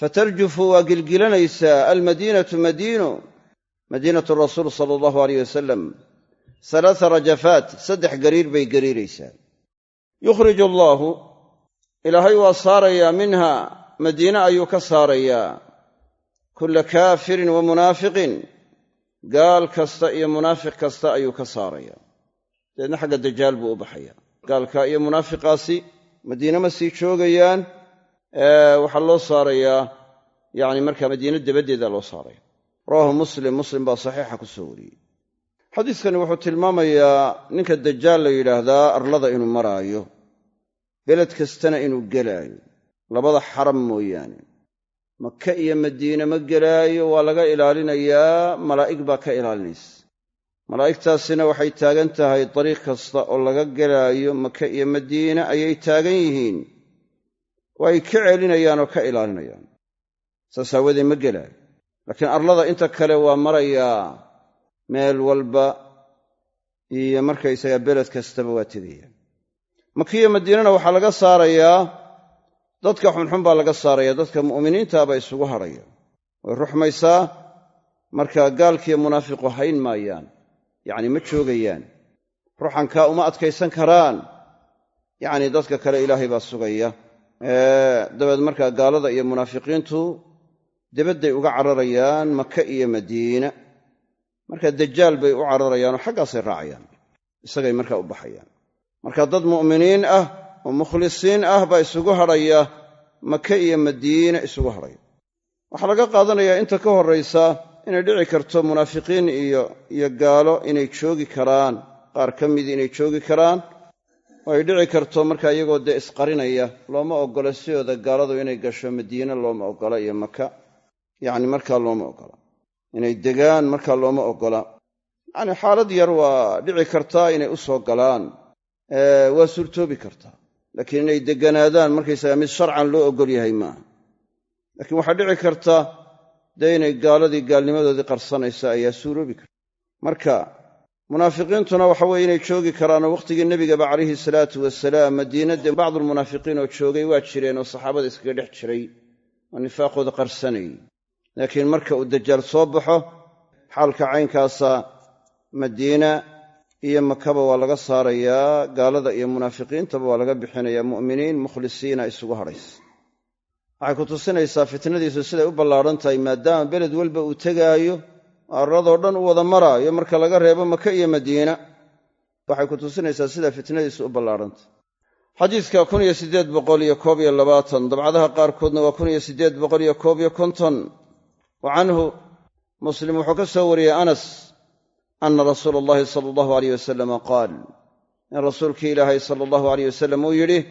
Fatarjufu waa gilgilanaysaa almadiinatu madiino madiinatu rasuul sala allahu aleyh wasalam alaaa rajafaat saddex gariir bay gariiraysaa yukhriju allaahu ilaahay waa saarayaa minha madiine ayuu ka saarayaa. Kulla kaafirin wa munaafiqin gaal kasta iyo munaafiq kasta ayuu ka saarayaa. Dabeedna xagga dajaal buu u baxaya gaalka iyo munaafiqaasi madiine ma sii joogayaan waxaa loo saarayaa yacni markaa madiine dabaddeeda loo saaraya rawaahu muslim muslim baa saxiixa ku soo wariyey xadiiskani wuxuu tilmaamayaa ninka dajaal la yidhaahdaa arlada inuu maraayo beled kastana inuu gelaayo labada xaram mooyaane. Maka iyo madiine ma gelaayo waa laga ilaalinayaa malaa'ig baa ka ilaalinaysa. Malaa'igtaasina waxay taagan tahay dariiq kasta oo laga gelaayo maka iyo madiine ayay taagan yihiin oo ka celinayaan oo ka ilaalinayaan. Saas aawadee ma gelaayo. Laakiin arlada inta kale waa marayaa meel walba iyo markaysagaa beled kastaba waa tegaya makiyo madiinana waxaa laga saarayaa dadka xunxun baa laga saaraya dadka mu'miniintaabaa isugu hadhaya way ruxmaysaa marka gaalkiiyo munaafiqu hayn maayaan yacni ma joogayaan ruxankaa uma adkaysan karaan. Yacni dadka kale ilaahay baa sugaya. Dabeed markaa gaalada iyo munaafiqiintu debadday uga cararayaan maka iyo madiina marka dajaal bay u cararayaanoo xaggaasay raacayaan. Isagay markaa u baxayaan. Marka dad mu'miniin ah oo mukhlisiin ah baa isugu hadhaya maka iyo madiine isugu hadhaya waxaa laga qaadanayaa inta ka horraysa inay dhici karto munaafiqiin iyo gaalo inay joogi karaan. Qaar ka midii inay joogi karaan. Oo ay dhici karto markaa iyagoo dee isqarinaya looma oggola sidooda gaaladu inay gasho madiine looma oggola iyo maka. Yacni markaa looma oggola inay degaan markaa looma oggola yacni xaalad yar waa dhici kartaa inay u soo galaan. Waa suurtoobi kartaa. Laakiin inay degganaadaan markaysaga mid sharcan loo oggol yahay maaha laakiin waxaa dhici karta dee inay gaaladii gaalnimadoodii qarsanaysa ayaa suuroobi karta. Marka munaafiqiintuna waxa weye inay joogi karaanoo wakhtigii nebigaba calayhi salaatu wasalaam madiina dee bacdulmunaafiqiin oo joogay waa jireen oo saxaabada iskaga dhex jiray oo nifaaqooda qarsanayay laakiin marka uu dajaal soo baxo xaalka caynkaasa madiina iyo makaba waa laga saarayaa gaalada iyo munaafiqiintaba waa laga bixinayaa mu'miniin mukhlisiina isugu hadhaysa waxay ku tusinaysaa fitnadiisu siday u ballaadhan tahay maadaama beled walba uu tegaayo arradoo dhan u wada maraayo marka laga reebo maka iyo madiina. Waxay ku tusinaysaa sida fitnadiisu u xadiidka koob iyo labaatan dabcadaha qaarkoodna waa wa canhu muslim wuxuu ka soo wariyey anas ana rasuula allahi sala allahu aleyh wasalama qaal in rasuulkii ilaahay sala allahu aleyh wasalam uu yidhi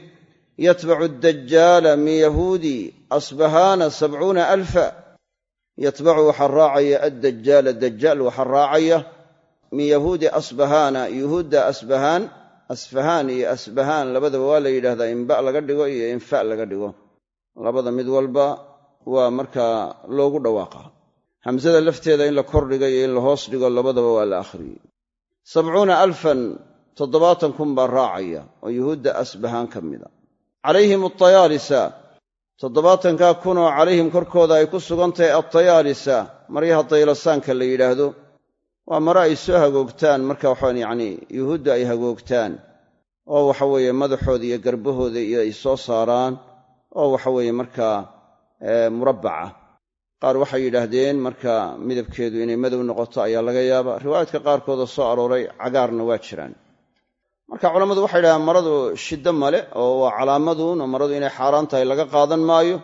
yatbacu addajaala min yahuudi asbahaana sabcuuna alfa yatbacu waxaa raacaya addajaala dajaal waxaa raacaya min yahuudi asbahaana yuhuudda asbahaan asfahaan iyo asbahaan labadaba waa la yidhahdaa in ba laga dhigo iyo in fa laga dhigo labada mid walba waa markaa loogu dhawaaqa. Hamsada lafteeda in la kordhigo iyo in la hoos dhigo labadaba waa la akhriyey sabcuuna alfan toddobaatan kun baa raacaya oo yuhuudda asbahaan ka mida calayhim altayaalisa toddobaatankaa kunoo calayhim korkooda ay ku sugan tahay altayaalisa maryaha daylasaanka la yidhaahdo waa mare ay soo hagoogtaan. Marka waxaan yacni yuhuudda ay hagoogtaan oo waxa weeye madaxooda iyo garbahooda iyo ay soo saaraan oo waxa weeye markaa murabbaca. Qaar waxay yidhaahdeen marka midabkeedu inay madow noqoto ayaa laga yaaba riwaayaadka qaarkoodoo soo arooray cagaarna waa jiraan. Marka culammadu waxay yidhahdeen maradu shiddo male oo waa calaamaduun oo maradu inay xaaraan tahay laga qaadan maayo.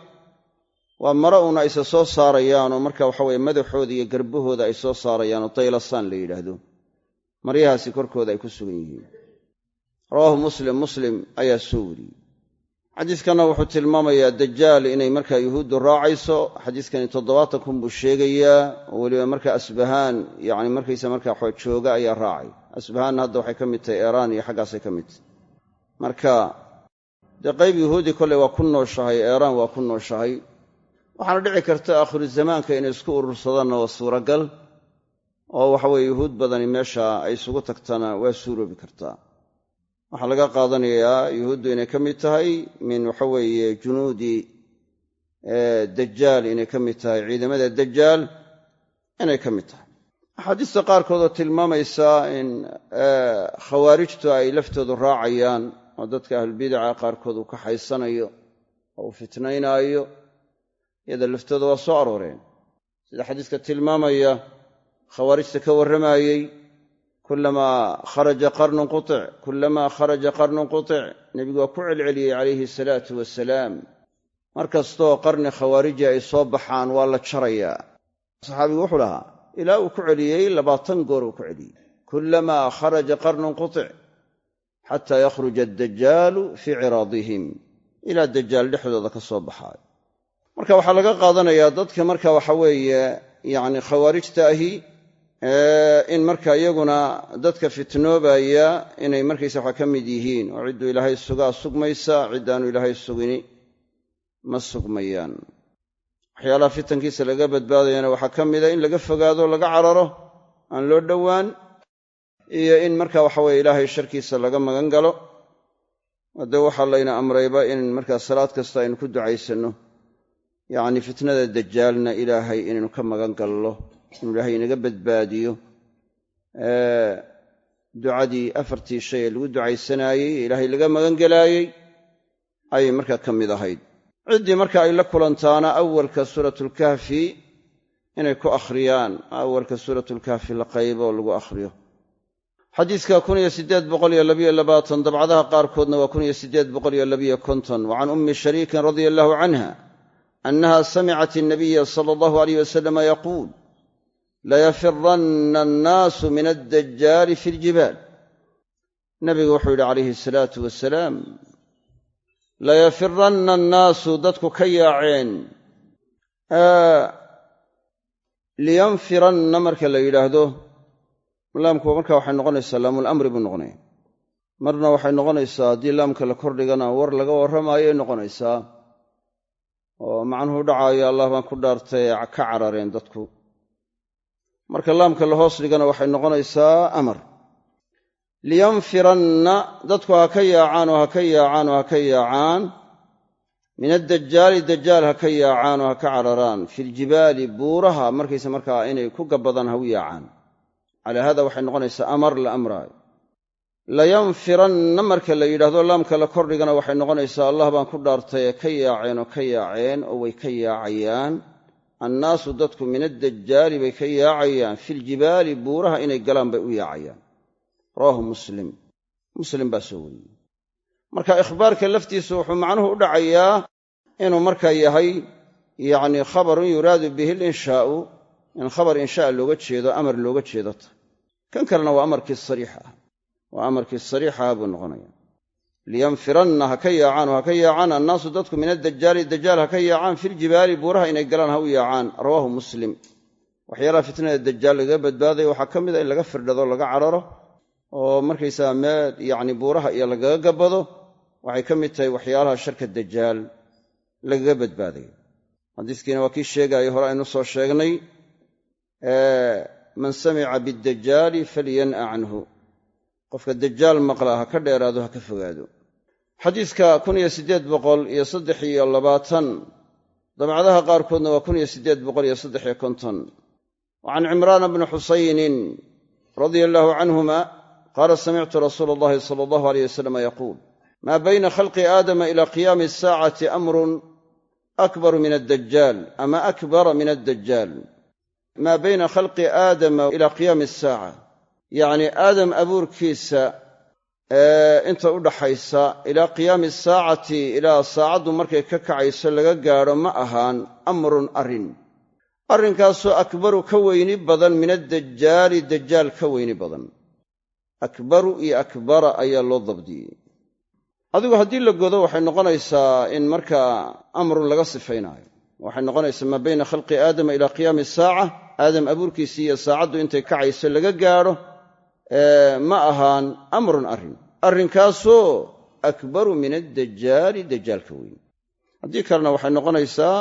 Waa maro uun ayse soo saarayaanoo marka waxaweye madaxooda iyo garbahooda ay soo saarayaanoo daylasaan la yidhaahdo. Maryahaasi korkooda ay ku sugan yihiin. Rawaahu muslim muslim ayaa soo weriyey xadiiskanna wuxuu tilmaamayaa dajaal inay markaa yuhuuddu raacayso. xadiiskani toddobaatan kun buu sheegayaa oo weliba marka asbahaan yacni markaysa markaa jooga ayaa raacay. Asbahaanna hadda waxay ka mid tahay eeraan iyo xaggaasay ka mid marka dee qayb yuhuudi kolley waa ku nooshahay eeraan waa ku nooshahay. Waxaana dhici karta aakhiru zamaanka inay isku urursadaanna waa suuragal oo waxaweye yuhuud badani meesha ay isugu tagtana waa suuroobi kartaa waxaa laga qaadanayaa yuhuuddu inay ka mid tahay min waxaweeye junuudi dajaal inay ka mid tahay ciidamada dajaal inay ka mid tahay. Axaadiista qaarkood oo tilmaamaysa in khawaarijtu ay laftoodu raacayaan oo dadka ahlulbidaca qaarkood uu ka xaysanayo oo uu fitnaynaayo iyada laftooda waa soo arooreen sida xadiiska tilmaamaya khawaarijta ka warramayey kulamaa kharaja qarnun qutic kulamaa kharaja qarnun qutic nebigu waa ku celceliyey calayhi salaatu wasalaam mar kastoo qarni khawaariji ay soo baxaan waa la jarayaa. Saxaabigu wuxuu lahaa ilaa uu ku celiyey labaatan goor uu ku celiyey. Kulamaa kharaja qarnun qutic xataa yakhruja addajaalu fii ciraadihim ilaa dajaal dhexdooda ka soo baxaayo marka waxaa laga qaadanayaa dadka marka waxa weeye yacni khawaarijta ahi in marka iyaguna dadka fitnoobaya inay markaysa waxa ka mid yihiin oo cidduu ilaahay sugaa sugmaysa ciddaanu ilaahay sugini. Ma sugmayaan. Waxyaalaha fitankiisa laga badbaadayana waxaa ka mida in laga fogaado laga cararo aan loo dhowaan iyo in marka waxaweye ilaahay sharkiisa laga magan galo. Haddee waxaa layna amrayba in markaa salaad kasta aynu ku ducaysanno. Yacni fitnada dajaalna ilaahay inaynu ka magan gallo inuu ilaahay inaga badbaadiyo. Ducadii afartii shay ee lagu ducaysanaayey ee ilaahay laga magan gelaayey ayay markaa ka mid ahayd. Ciddii marka ay la kulantaana awalka suuratulkahfi inay ku akhriyaan. Awalka suuratulkahfi la qaybo lagu akhriyo. Xadiiska dabcadaha qaarkoodna waa wa can ummi shariikin radia allahu canha annaha samicat annabiya sala allahu alayh wasalama yaquul layafiranna annaasu min addajaali fi ljibaal nabigu wuxuu yidhi calayhi asalaatu wasalaam layafiranna annaasu dadku ka yaaceen liyanfiranna marka la yidhaahdo laamku marka waxay noqonaysaa laamulamri buu noqonaya marna waxay noqonaysaa haddii laamka la kordhigana war laga warramaayoay noqonaysaa oo macnuhu dhacaayo allah baan ku dhaartay ka carareen dadku marka laamka la hoos dhigana waxay noqonaysaa amar. Liyanfiranna dadku ha ka yaacaan ha ka yaacaan ha ka yaacaan. Min addajaali dajaal ha ka yaacaan ha ka cararaan. Fi ljibaali buuraha markaysa markaa inay ku gabbadaan ha u yaacaan. Calaa haada waxay noqonaysaa amar la amraayo. Layanfiranna marka la yidhahdo laamka la kordhigana waxay noqonaysaa allah baan ku dhaartay ee ka yaaceen oo ka yaaceen oo way ka yaacayaan annaasu dadku min addajaali bay ka yaacayaan fi ljibaali buuraha inay galaan bay u yaacayaan rawaahu muslim muslim baa soo wariyey marka ikhbaarka laftiisu wuxuu macnuhu u dhacayaa inuu markaa yahay yacni khabarun yuraadu bihi linshaa'u in khabar inshaa looga jeedo amar looga jeedo ta kan kalena waa amarkii sariixa ah waa amarkii sariixaha buu noqonaya liyanfiranna ha ka yaacaan oo ha ka yaacaan annaasu dadku min addajaali dajaal ha ka yaacaan filjibaali buuraha inay galaan ha u yaacaan. Rawaahu muslim. Waxyaalaha fitnada dajaal lagaga badbaadaya waxaa ka mid a in laga firdhado laga cararo oo markaysaga meel yacni buuraha iyo lagaga gabbado waxay ka mid tahay waxyaalaha sharka dajaal lagaga badbaadayo xadiiskiina waa kii sheegaayay hore aynu soo sheegnay man samica bidajaali falyan'a canhu qofka dajaal maqla ha ka dheeraado ha ka fogaado xadiiska kun iyo siddeed boqol iyo saddex iyo labaatan. Dabcadaha qaarkoodna waa kun iyo siddeed boqol iyo saddex iyo konton. Wa can cimraana bni xusaynin radia allaahu canhuma qaala samictu rasuula allahi sala allahu aleyh wasalama yaquul maa bayna khalqi aadama ila qiyaami asaacati amrun akbaru min addajaal ama akbara min addajaal maa bayna khalqi aadama ila qiyaami asaaca yacni aadam abuurkiisa inta u dhaxaysa ilaa qiyaami saacati ilaa saacaddu markay ka kacayso laga gaadho ma ahaan amrun arrin. Arrinkaasoo akbaru ka weyni badan min addajaali dajaal ka weyni badan. Akbaru iyo akbara ayaa loo dabdiyey. Adigu haddii la godo waxay noqonaysaa in markaa amrun laga sifaynaayo. Waxay noqonaysaa maa bayna khalqi aadama ilaa qiyaami saaca. Aadam abuurkiisii iyo saacaddu intay kacayso laga gaadho ma ahaan amrun arrin. Arrinkaasoo akbaru min addajaali dajaal ka weyn. Haddii kalena waxay noqonaysaa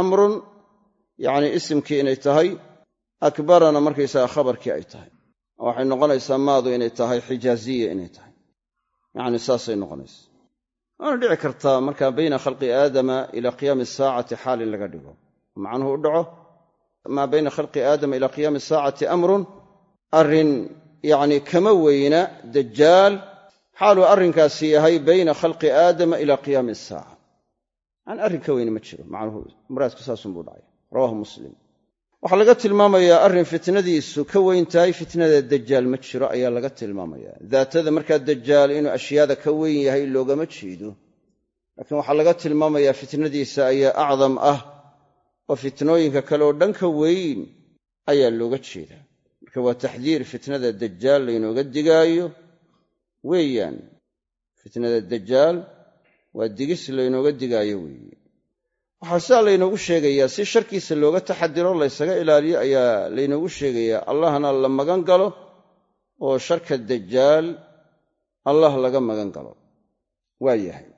amrun yacni isimkii inay tahay akbarana markaysaga khabarkii ay tahay. Waxay noqonaysaa maadu inay tahay xijaaziya inay tahay. Yacni saasay noqonaysaa. Waana dhici kartaa markaa bayna khalqi aadama ila qiyaami saacati xaal in laga dhigo. Macnuhu u dhaco maa bayna khalqi aadama ila qiyaami saacati amrun arrin yacni kama weyna dajaal xaaluu arrinkaasi yahay bayna khalqi aadama ila qiyaami asaaca yani arrin ka weyni ma jiro macnuhu muraadku saasunbuu dhacay. Rawaahu muslim. Waxaa laga tilmaamayaa arrin fitnadiisu ka weyn tahay fitnada dajaal ma jiro ayaa laga tilmaamaya daatada markaa dajaal inuu ashyaada ka weyn yahay loogama jeedo. Laakiin waxaa laga tilmaamayaa fitnadiisa ayaa acdam ah oo fitnooyinka kale oo dhan ka weyn ayaa looga jeedaa marka taxdiir fitnada dajaal laynooga digaayo. Weeyaan fitnada dajaal waa digis laynooga digaayo weeye waxaa sidaa laynoogu sheegayaa si sharkiisa looga taxadiro laysaga ilaaliyo ayaa laynoogu sheegayaa allahna la magan galo oo sharka dajaal allah laga magan galo. Waa yahay.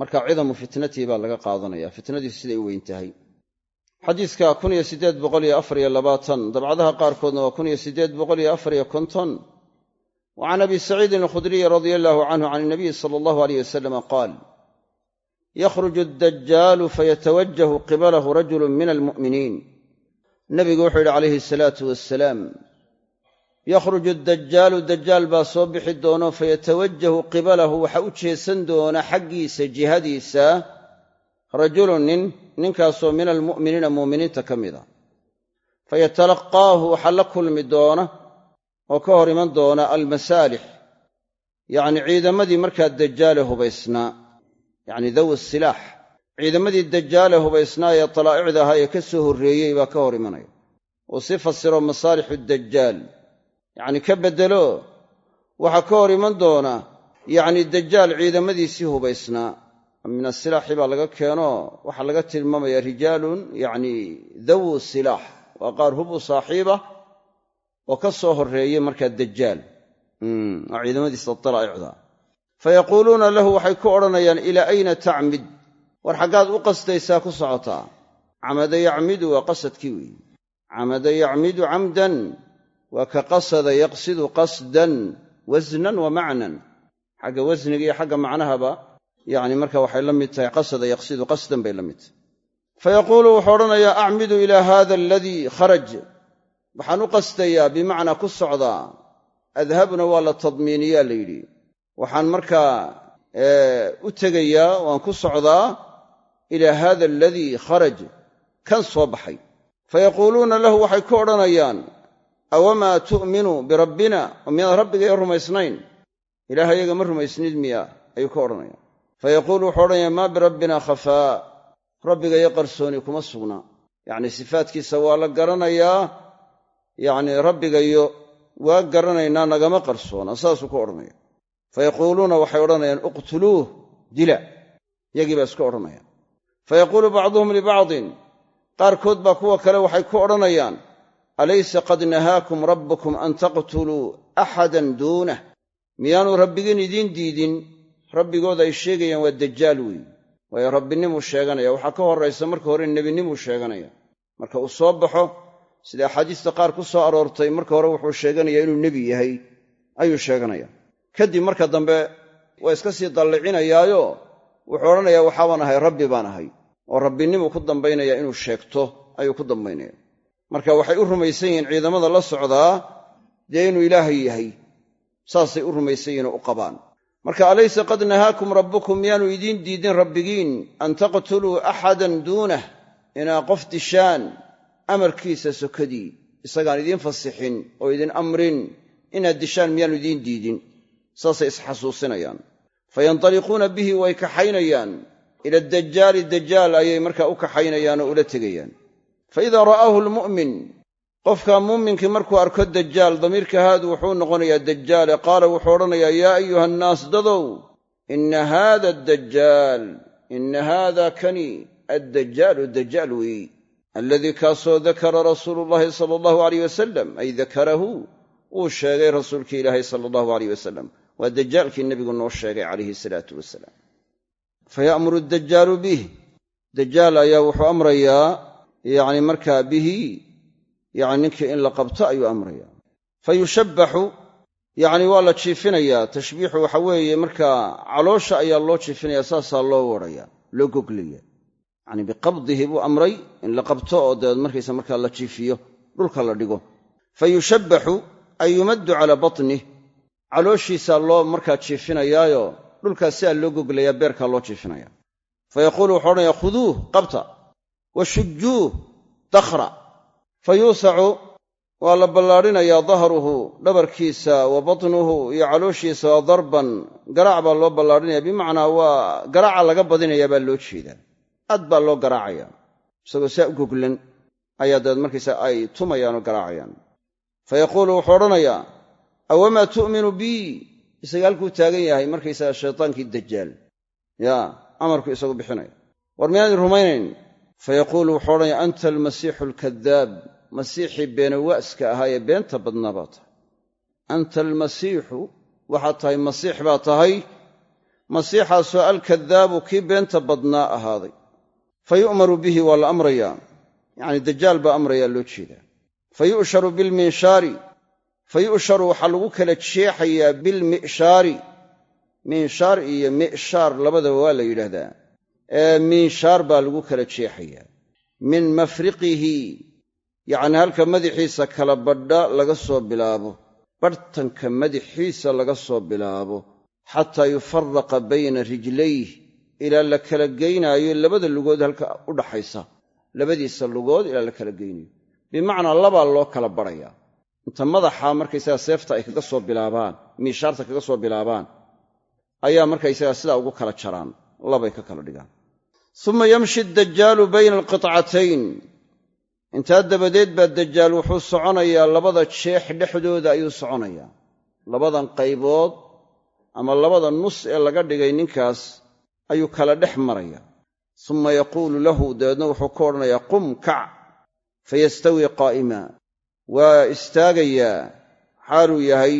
Marka cidamu fitnatii baa laga qaadanaya fitnadiisu siday u weyn xadiiska kun iyo siddeed boqol iyo afar iyo labaatan dabcadaha qaarkoodna waa kun iyo siddeed boqol iyo afar iyo konton. Wa can abi saciidin alkhudriyi radia allahu canhu can inabiyi sala allahu aleyh wasalama qaal yakhruju addajaalu fayatawajahu qibalahu rajulu min almu'miniin. Nebigu wuxuu yidhi calayhi asalaatu wasalaam yakhruju addajaalu dajaal baa soo bixi doono fayatawajahu qibalahu waxa u jeesan doona xaggiisa jihadiisa rajulun nin ninkaasoo min almu'miniina muuminiinta ka mida fayatalaqaahu waxaa la kulmi doona oo ka hor iman doona almasaalix yacni ciidamadii markaa dajaale hubaysnaa yacni dawi silaax ciidamadii dajaale hubaysnaa ee talaa'icda ahaa ee ka soo horreeyey baa ka hor imanaya. Uu si fasiro masaalixu dajaal yacni ka beddelo waxaa ka hor iman doona yacni dajaal ciidamadiisii hubaysnaa min asilaaxi baa laga keeno waxaa laga tilmaamaya rijaalun yacni dawu silaax waa qaar hubu saaxiiba oo ka soo horreeyey markaa dajaal waa ciidamadiisa dalaa'icda fayaquuluuna lahu waxay ku odhanayaan ilaa ayna tacmid? War xaggaad u qasdaysaa ku socotaa. Camada yacmidu waa qasadkii weeye camada yacmidu camdan waa ka qasada yaqsidu qasdan wasnan wa xagga wasniga iyo xagga macnahaba yacni marka waxay la mid tahay qasada yaqsidu qasdan bay la mid tahay. Fa yaquulu wuxuu odhanayaa acmidu ilaa hada aladii kharaj. Waxaan u qastayaa bimacnaa ku socdaa adhabna waa la tadmiiniyaa la yidhi. Waxaan markaa u tegayaa waan ku socdaa ilaa hada aladii kharaj. Kan soo baxay. Fayaquuluuna lahu waxay ku odhanayaan awamaa tu'minu birabbina? Oo miyaad rabbigaya rumaysnayn? Ilaah ayaga ma rumaysnid miya ayuu ka odhanaya fayaquulu wuxuu odhanaya maa birabbina khafaa rabbigayo qarsooni kuma sugna yacni sifaadkiisa waa la garanayaa yacni rabbigayo waa garanaynaa nagama qarsoona saasuu ku odhanaya fayaquuluuna waxay odhanayaan uqtuluuh dila yagii baa iska odhanaya fayaquulu bacduhum libacdin qaarkood baa kuwa kale waxay ku odhanayaan alaysa qad nahaakum rabbukum an taqtuluu axadan duunah miyaanu rabbigiin idiin diidin rabbigooda ay sheegayaan waa dajaal weeye waayo rabbinimuu sheeganaya. Waxaa ka horraysa marka hore nebinimuu sheeganaya. Marka uu soo baxo sida axaadiista qaar ku soo aroortay marka hore wuxuu sheeganayaa inuu nebi yahay. Ayuu sheeganaya. Kadib marka dambe waa iska sii dallicinayaayo. Wuxuu odhanayaa waxaabaan ahay rabbi baan ahay. Oo rabbinimuu ku dambaynaya inuu sheegto. Ayuu ku dambaynaya. Marka waxay u rumaysan yihiin ciidamada la socdaa dee inuu ilaahay yahay. Saasay u rumaysan yihiin oo u qabaan marka alaysa qad nahaakum rabbukum miyaanu idiin diidin rabbigiin an taqtuluu axadan duunah inaa qof dishaan amarkiisa sokadii isagaan idiin fasixin oo idin amrin inaad dishaan miyaanu idiin diidin. Saasay isxasuusinayaan fayantaliquuna bihi way kaxaynayaan ila dajaali dajaal ayay markaa u kaxaynayaan oo ula tegayaan. Fa idaa ra'aahu lmu'min qofka muuminkii markuu arko dajaal damiirka haadu wuxuu noqonayaa dajaale qaala wuxuu odhanayaa yaa ayuha annaas dadow inna haada addajaal inna haada kani addajaalu dajaal weey alladii kaasoo dakara rasuulu llahi sala allahu alayh wasalam ay dakarahu wuu sheegay rasuulkii ilaahay sala allahu alayh wasalam waa dajaalkii nebigu noo sheegay calayhi salaatu wasalaam faya'muru dajaalu bih dajaal ayaa wuxuu amrayaa yacni markaa bihi yacni ninkii in la qabto ayuu amrayaa fa yushabbaxu yacni waa la jiifinayaa. Tashbiixu waxa weeye markaa caloosha ayaa loo jiifinaya saasaa loo wadhayaa loo goglaya yacni biqabdihi buu amray in la qabto oo dabeed markaysa markaa la jiifiyo dhulka la dhigo. Fa yushabbaxu ay yumaddu calaa batnih calooshiisaa loo markaa jiifinayaayo dhulkaas sidaa loo goglayaa beerkaa loo jiifinaya. Fa yaquulu wuxuu odhanayaa khuduuh qabta wa shujjuuh dakhra fa yuusacu waa la ballaadhinayaa dahruhu dhabarkiisa wa batnuhu iyo calooshiisa waa darban. Garaac baa loo ballaadhinaya bimacnaa waa garaaca laga badinayaa baa loo jeedaa. Aad baa loo garaacaya isagoo saa u goglan ayaa dabeed markaysa ay tumayaan oo garaacayaan. Fa yaquulu wuxuu odhanayaa awamaa tu'minu bii? Isaga halkuu taagan yahay markaysaga shaytaankii dajaal. Yaa amarku isagu bixinaya. War miyaanay rumaynayn? Fa yaquulu wuxuu odhanaya anta almasiixu alkadaab masiixii beenawa'ska ahaa ee beenta badnaa baa tahay. Anta almasiixu waxaad tahay masiix baa tahay. Masiixaasoo alkadaabu kii beenta badnaa ahaaday. Fa yu'maru bihi waa la amrayaa. Yacni dajaal baa amrayaa loo jeedaa. Fa yu'sharu bilminshaari fa yu'sharu waxaa lagu kala jeexayaa bilmi'shaari. Minshaar iyo mi'shaar labadaba waa la yidhaahdaa. Ee minshaar baa lagu kala jeexayaa. Min mafriqihi yacni halka madaxiisa kala badha laga soo bilaabo barhtanka madaxiisa laga soo bilaabo xataa yufaraqa bayna rijlayh ilaa la kala geynaayo labada lugood halka u dhaxaysa. Labadiisa lugood ilaa la kala geynayo. Bimacnaa labaa loo kala badhayaa inta madaxa markaysaga seefta ay kaga soo bilaabaan miishaarta kaga soo bilaabaan ayaa markaysaga sidaa ugu kala jaraan labay ka kala dhigaan. Uma yamshi dajaalu bayna alqitcatayn intaa dabadeed baa dajaal wuxuu soconayaa labada jeex dhexdooda ayuu soconayaa. Labadan qaybood ama labada nus ee laga dhigay ninkaas ayuu kala dhex maraya. Suma yaquulu lahu dabeedna wuxuu ka odhanayaa qum kac fayastawii qaa'ima. Waa istaagayaa xaaluu yahay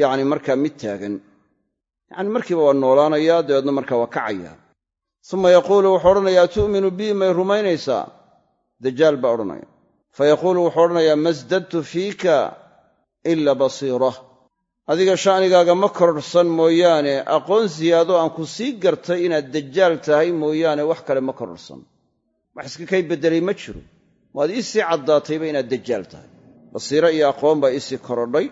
yacni markaa mid taagan. Yacni markiiba waa noolaanayaa dabeedna markaa waa kacayaa. Suma yaquulu wuxuu odhanayaa tu'minu bii may rumaynaysaa dajaal baa odhanaya. Fa yaquulu wuxuu odhanayaa ma sdadtu fiika ila basiira. Adiga sha'nigaaga ma kororhsan mooyaane aqoon siyaado aan ku sii gartay inaad dajaal tahay mooyaane wax kale ma kororhsan wax iska kay beddelay ma jiro. Waad iisii caddaatayba inaad dajaal tahay. Basiiro iyo aqoon baa iisii korodhay.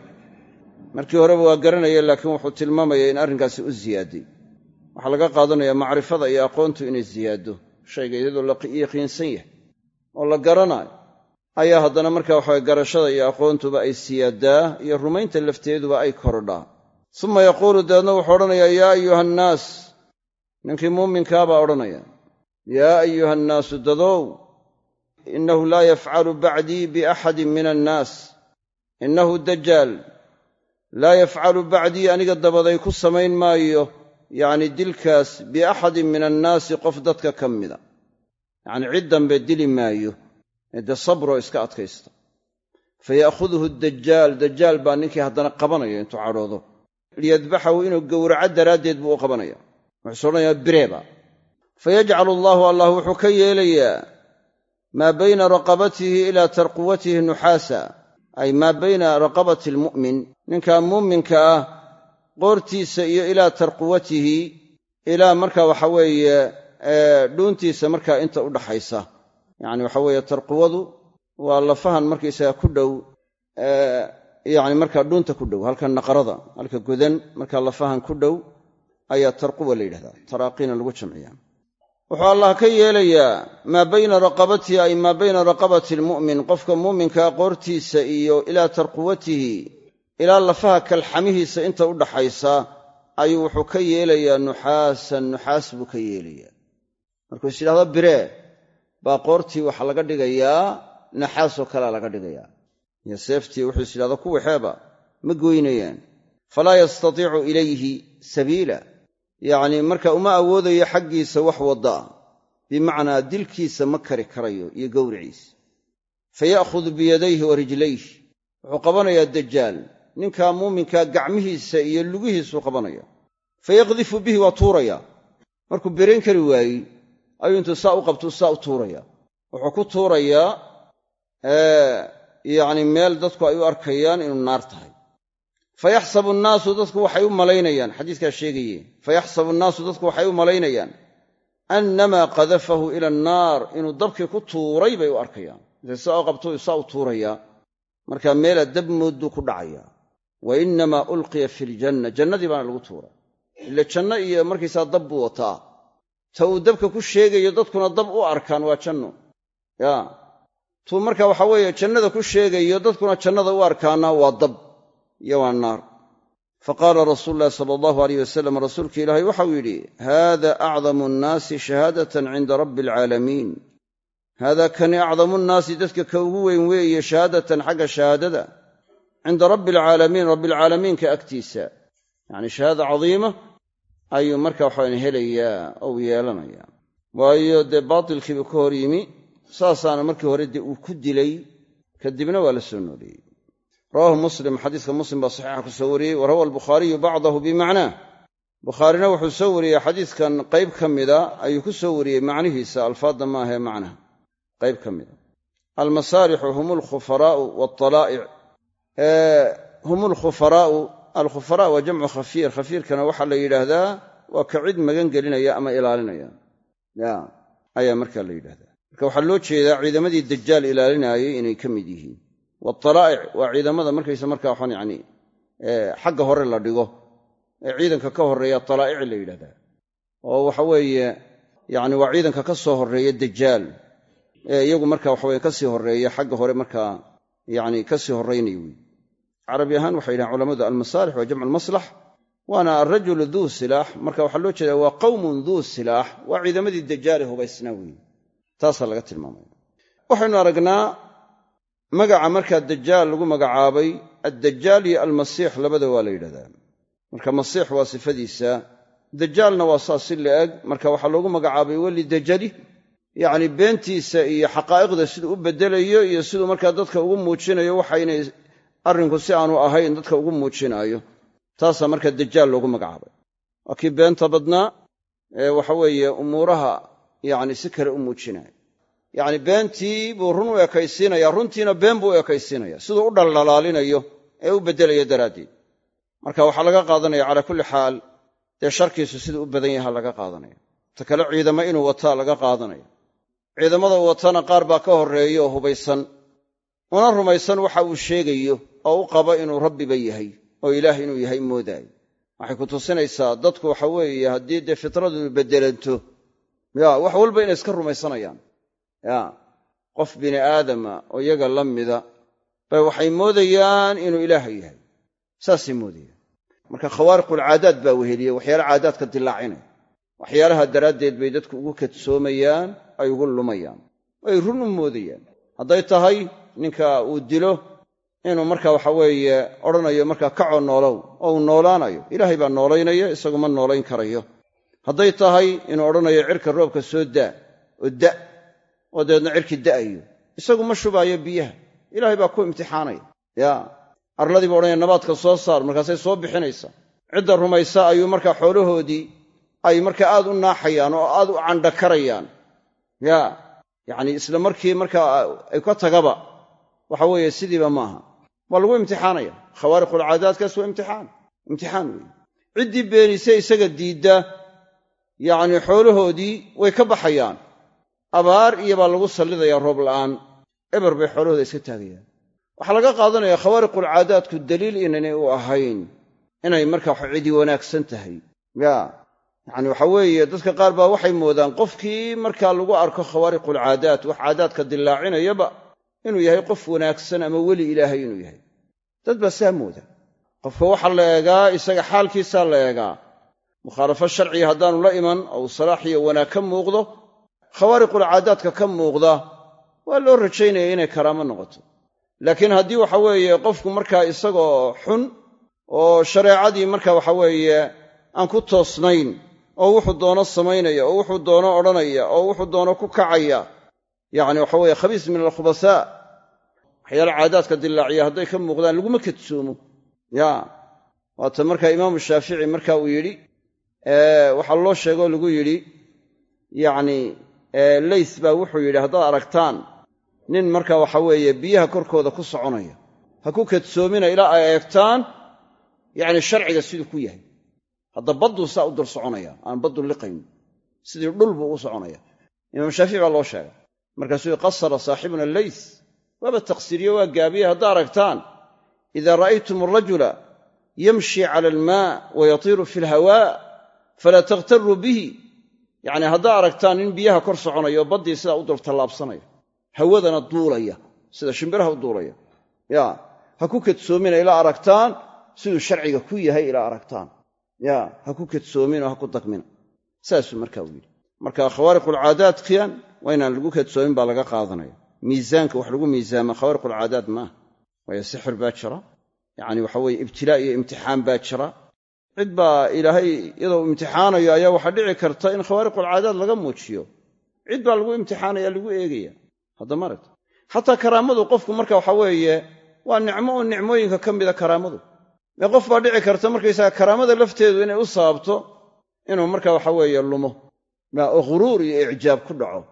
Markii horeba waa garanaya laakiin wuxuu tilmaamaya in arrinkaasi u ziyaaday. Waxaa laga qaadanayaa macrifada iyo aqoontu inay ziyaaddo. Shayga iyadoo la yaqiinsan yahay oo la garanaayo ayaa haddana marka waxawe garashada iyo aqoontuba ay siyaaddaa iyo rumaynta lafteeduba ay korodhaa. Suma yaquulu dabeedna wuxuu odhanayaa yaa ayuha annaas ninkii muuminkaabaa odhanaya yaa ayuha annaasu dadow innahu laa yafcalu bacdii biaxadin min annaas. Innahu dajaal laa yafcalu bacdii aniga dabaday ku samayn maayo yacni dilkaas biaxadin min annaasi qof dadka ka mida yacni cid dambe dili maayo ee dee sabroo iska adkaysta. Fa ya'khuduhu dajaal dajaal baa ninkii haddana qabanaya intuu cadhoodo. Liyadbaxahu inuu gowraco daraaddeed buu u qabanaya wuxuusu odhanayaa bireeba. Fa yajcalu allaahu allah wuxuu ka yeelayaa maa bayna raqabatihi ilaa tarquwatihi nuxaasa. Ay maa bayna raqabati almu'min. Ninkaa muuminka ah qoortiisa iyo ilaa tarquwatihi ilaa marka waxa weeye dhuuntiisa markaa inta u dhaxaysa. Yacni waxa weeye tarquwadu waa lafahan markaysaga ku dhow yacni markaa dhuunta ku dhow halka naqarada halka godan markaa lafahan ku dhow ayaa tarquwa la yidhahdaa taraaqiina lagu jamciyaa wuxuu allah ka yeelayaa maa bayna raqabatihi ay maa bayna raqabati almu'min qofka muuminkaa qoortiisa iyo ilaa tarquwatihi ilaa lafaha kalxamihiisa inta u dhaxaysa ayuu wuxuu ka yeelayaa nuxaasan nuxaas buu ka yeelayaa markuu is yidhahdo biree baa qoortii waxaa laga dhigayaa naxaasoo kalea laga dhigayaa iyo seeftii wuxuu is yidhahdo ku waxeeba ma goynayaan. Falaa yastatiicu ilayhi sabiila. Yacnii marka uma awoodayo xaggiisa wax wadda bimacnaa dilkiisa ma kari karayo iyo gowriciisa fa ya'khudu biyadayhi wa rijlayh wuxuu qabanayaa dajaal ninkaa muuminkaa gacmihiisa iyo lugihiisuu qabanaya fa yaqdifu bihi waa tuuraya. Markuu berayn kari waayey ayuu intuu saa u qabtuu saa u tuuraya. Wuxuu ku tuurayaa yacni meel dadku ay u arkayaan inuu naar tahay. Fayaxsabu nnaasu dadku waxay u malaynayaan xadiiskaa sheegaye fayaxsabu nnaasu dadku waxay u malaynayaan annamaa qadafahu ila annaar inuu dabkii ku tuuray bay u arkayaan. Intay saa u qabto saa u tuurayaa markaa meela dab moodduu ku dhacayaa wa innamaa ulqiya fi ljanna jannadii baana lagu tuuray ila janno iyo markaysaa dab buu wataa ta uu dabka ku sheegayo dadkuna dab u arkaan waa janno. Ya. Tuu marka waxa weeye jannada ku sheegayo dadkuna jannada u arkaana waa dab iyo waa naar. Fa qaala rasuulu llahi sala allahu alayh wasalam rasuulka ilaahay waxau yidhi haada acdamu nnaasi shahaadatan cinda rabbi alcaalamiin haada kani acdamu nnaasi dadka ka ugu weyn weeye shahaadatan xagga shahaadada cinda rabbi alcaalamiin rabbialcaalamiinka agtiisa. Yacni shahaada cadiima ayuu marka waxaan helayaa ou yeelanayaa. Waayo dee baatilkiibuu ka hor yimi saasaana markii hore dee uu ku dilay kadibna waa la soo nooleeyey rawaahu muslim xadiiska muslim baa saxiixa ku soo wariyey wa rawa albukhaariyu bacdahu bimacnaah bukhaarina wuxuu soo wariyey xadiiskan qayb ka mida ayuu ku soo wariyey macnihiisa alfaadda maahae macnaha. Qayb ka mida. Almasaarixu hum alkhufaraa'u waatalaa'ic hum alkhufaraa'u alkhufara waa jamcu khafiir. Khafiirkana waxaa la yidhaahdaa waa ka cid magan gelinaya ama ilaalinaya. Ya ayaa markaa la yidhahdaa marka waxaa loo jeedaa ciidamadii dajaal ilaalinaayay inay ka mid yihiin. Waatalaa'ic waa ciidamada markaysa markaa waxaan yani xagga hore la dhigo. Ee ciidanka ka horreeya talaa'ici la yidhahdaa oo waxa weeye yani waa ciidanka ka soo horreeya dajaal ee iyagu marka waxaweye ka sii horreeya xagga hore markaa yani ka sii horraynaya wey carabi ahaan waxay yidhahan culamadu almasaalix waa jamcu almaslax waana alrajulu duu silaax marka waxaa loo jeeda waa qawmun duu silaax waa ciidamadii dajaale hubaysnaa weeye taasaa laga tilmaamaya. Waxaynu aragnaa magaca markaa dajaal lagu magacaabay addajaal iyo almasiix labada waa la yidhahdaa marka masiix waa sifadiisa dajaalna waa saas si la-eg marka waxaa loogu magacaabay weli dajali yacni beentiisa iyo xaqaa'iqda siduu u beddelayo iyo siduu markaa dadka ugu muujinayo waxaynay arrinku si aanu ahayn dadka ugu muujinaayo taasaa markaa dajaal loogu magacaabay. Waa kii beenta badnaa ee waxa weeye umuuraha yacni si kale u muujinaya yacni beentii buu run u ekaysiinaya runtiina been buu u siduu u dhaldhalaalinayo ee u beddelayo daraaddeed. Marka waxaa laga qaadanaya calaa kulli xaal dee sharkiisu siduu u badan yaha laga qaadanaya. Ta kale ciidamo inuu wataa laga qaadanaya. Ciidamada uu watana qaar baa ka horreeya hubaysan. Una rumaysan waxa uu sheegayo oo u qaba inuu rabbiba yahay oo ilaah inuu yahay moodaayo waxay ku tusinaysaa dadku waxa weeye haddii dee fitradu beddelanto ya wax walba inay iska rumaysanayaan. Ya qof bini aadama oo iyaga la mida bay waxay moodayaan inuu ilaaha yahay. Saasay moodayaan. Marka khawaariqulcaadaad baa weheliye waxyaala caadaadka dilaacinaya waxyaalaha daraaddeed bay dadku ugu kadsoomayaan ay ugu lumayaan. Ay run u moodayaan. Hadday tahay ninka uu dilo inuu marka waxa weeye odhanayo markaa kacoo noolow oo uu noolaanayo. Ilaahay baa noolaynaya isagu ma noolayn karayo. Hadday tahay inuu odhanayo cirka roobka soo daa oo da oo dabeedna cirki da'ayo. Isagu ma shubaayo biyaha. Ilaahay baa ku imtixaanaya. Ya arladiiba odhanaya nabaadka soo saar markaasay soo bixinaysaa cidda rumaysa ayuu markaa xoolahoodii ay markaa aad u naaxayaan oo aad u candhakarayaan. Ya yacnii isla markii markaa ay ka tagaba waxa weeye sidiiba maaha waa lagu imtixaanaya. Khawaariqulcaadaadkaas waa imtixaan. Imtixaan weeye ciddii beenise isaga diidda yacnii xoolahoodii way ka baxayaan. Abaar iyo baa lagu sallidayaa roob la'aan. Eber bay xoolahooda iska taagayaan. Waxaa laga qaadanaya khawaariqulcaadaadku daliil inaynay u ahayn inay markaa cidii wanaagsan tahay. Ya yacni waxa weeye dadka qaar baa waxay moodaan qofkii markaa lagu arko khawaariqulcaadaat wax caadaadka dillaacinayaba inuu yahay qof wanaagsan ama weli ilaahay inuu yahay. Dad baa saa mooda. Qofka waxaa la eegaa isaga xaalkiisaa la eegaa. Mukhaalafo sharciga haddaanu la iman ou salaax iyo wanaag ka muuqdo khawaariqulcaadaadka ka muuqda waa loo rajaynaya inay karaamo noqoto. Laakiin haddii waxa weeye qofku markaa isagoo xun oo shareecadii marka waxa weeye aan ku toosnayn oo wuxuu doono samaynaya oo wuxuu doono odhanaya oo wuxuu doono ku kacaya yacni waxa weeye khabiis min alkhubasaa. Waxyaala caadaadka dillaaciya hadday ka muuqdaan laguma kadsoomo. Ya waata markaa imaamu shaafici marka uu yidhi waxaa loo sheegoo lagu yidhi yacni leys baa wuxuu yidhi haddaad aragtaan nin marka waxa weeye biyaha korkooda ku soconaya ha ku kadsoomina ilaa ay eegtaan yacni sharciga siduu ku yahay. Hadda badduu saa u dul soconaya aan baddu liqayn sidii dhul buu ugu soconaya. Imaam shaafici baa loo sheegay markaasuu qasara saaxibuna leys waaba taqsiiriye waa gaabiye haddaa aragtaan idaa ra'aytum arajula yamshi cala almaa wa yatiiru fi alhawaa falaa takhtaruu bihi. Yacni haddaa aragtaan nin biyaha kor soconaya oo baddii sidaa u dul tallaabsanaya hawadana duulaya sida shimbiraha u duulaya. Ya ha ku kadsoomina ilaa aragtaan siduu sharciga ku yahay ilaa aragtaan. Ya ha ku kadsoominoo ha ku dagmina saasuu markaa u yidhi marka khawaariqulcaadaadkian waa inaan lagu kadsoomin baa laga qaadanaya miisaanka wax lagu miisaama khawaariqulcaadaad maaha waayo sixir baa jira. Yacni waxa weye ibtilaa iyo imtixaan baa jira. Cid baa ilaahay iyadoo imtixaanayo ayaa waxaa dhici karta in khawaariqulcaadaad laga muujiyo. Cid baa lagu imtixaanaya lagu eegaya. Haddama aragta. Xataa karaamadu qofku marka waxa weeye waa nicmo oo nicmooyinka ka mida karaamadu. Ee qof baa dhici karta markaysaga karaamada lafteedu inay u sababto inuu marka waxa weeye lumo oo ghuruur iyo icjaab ku dhaco.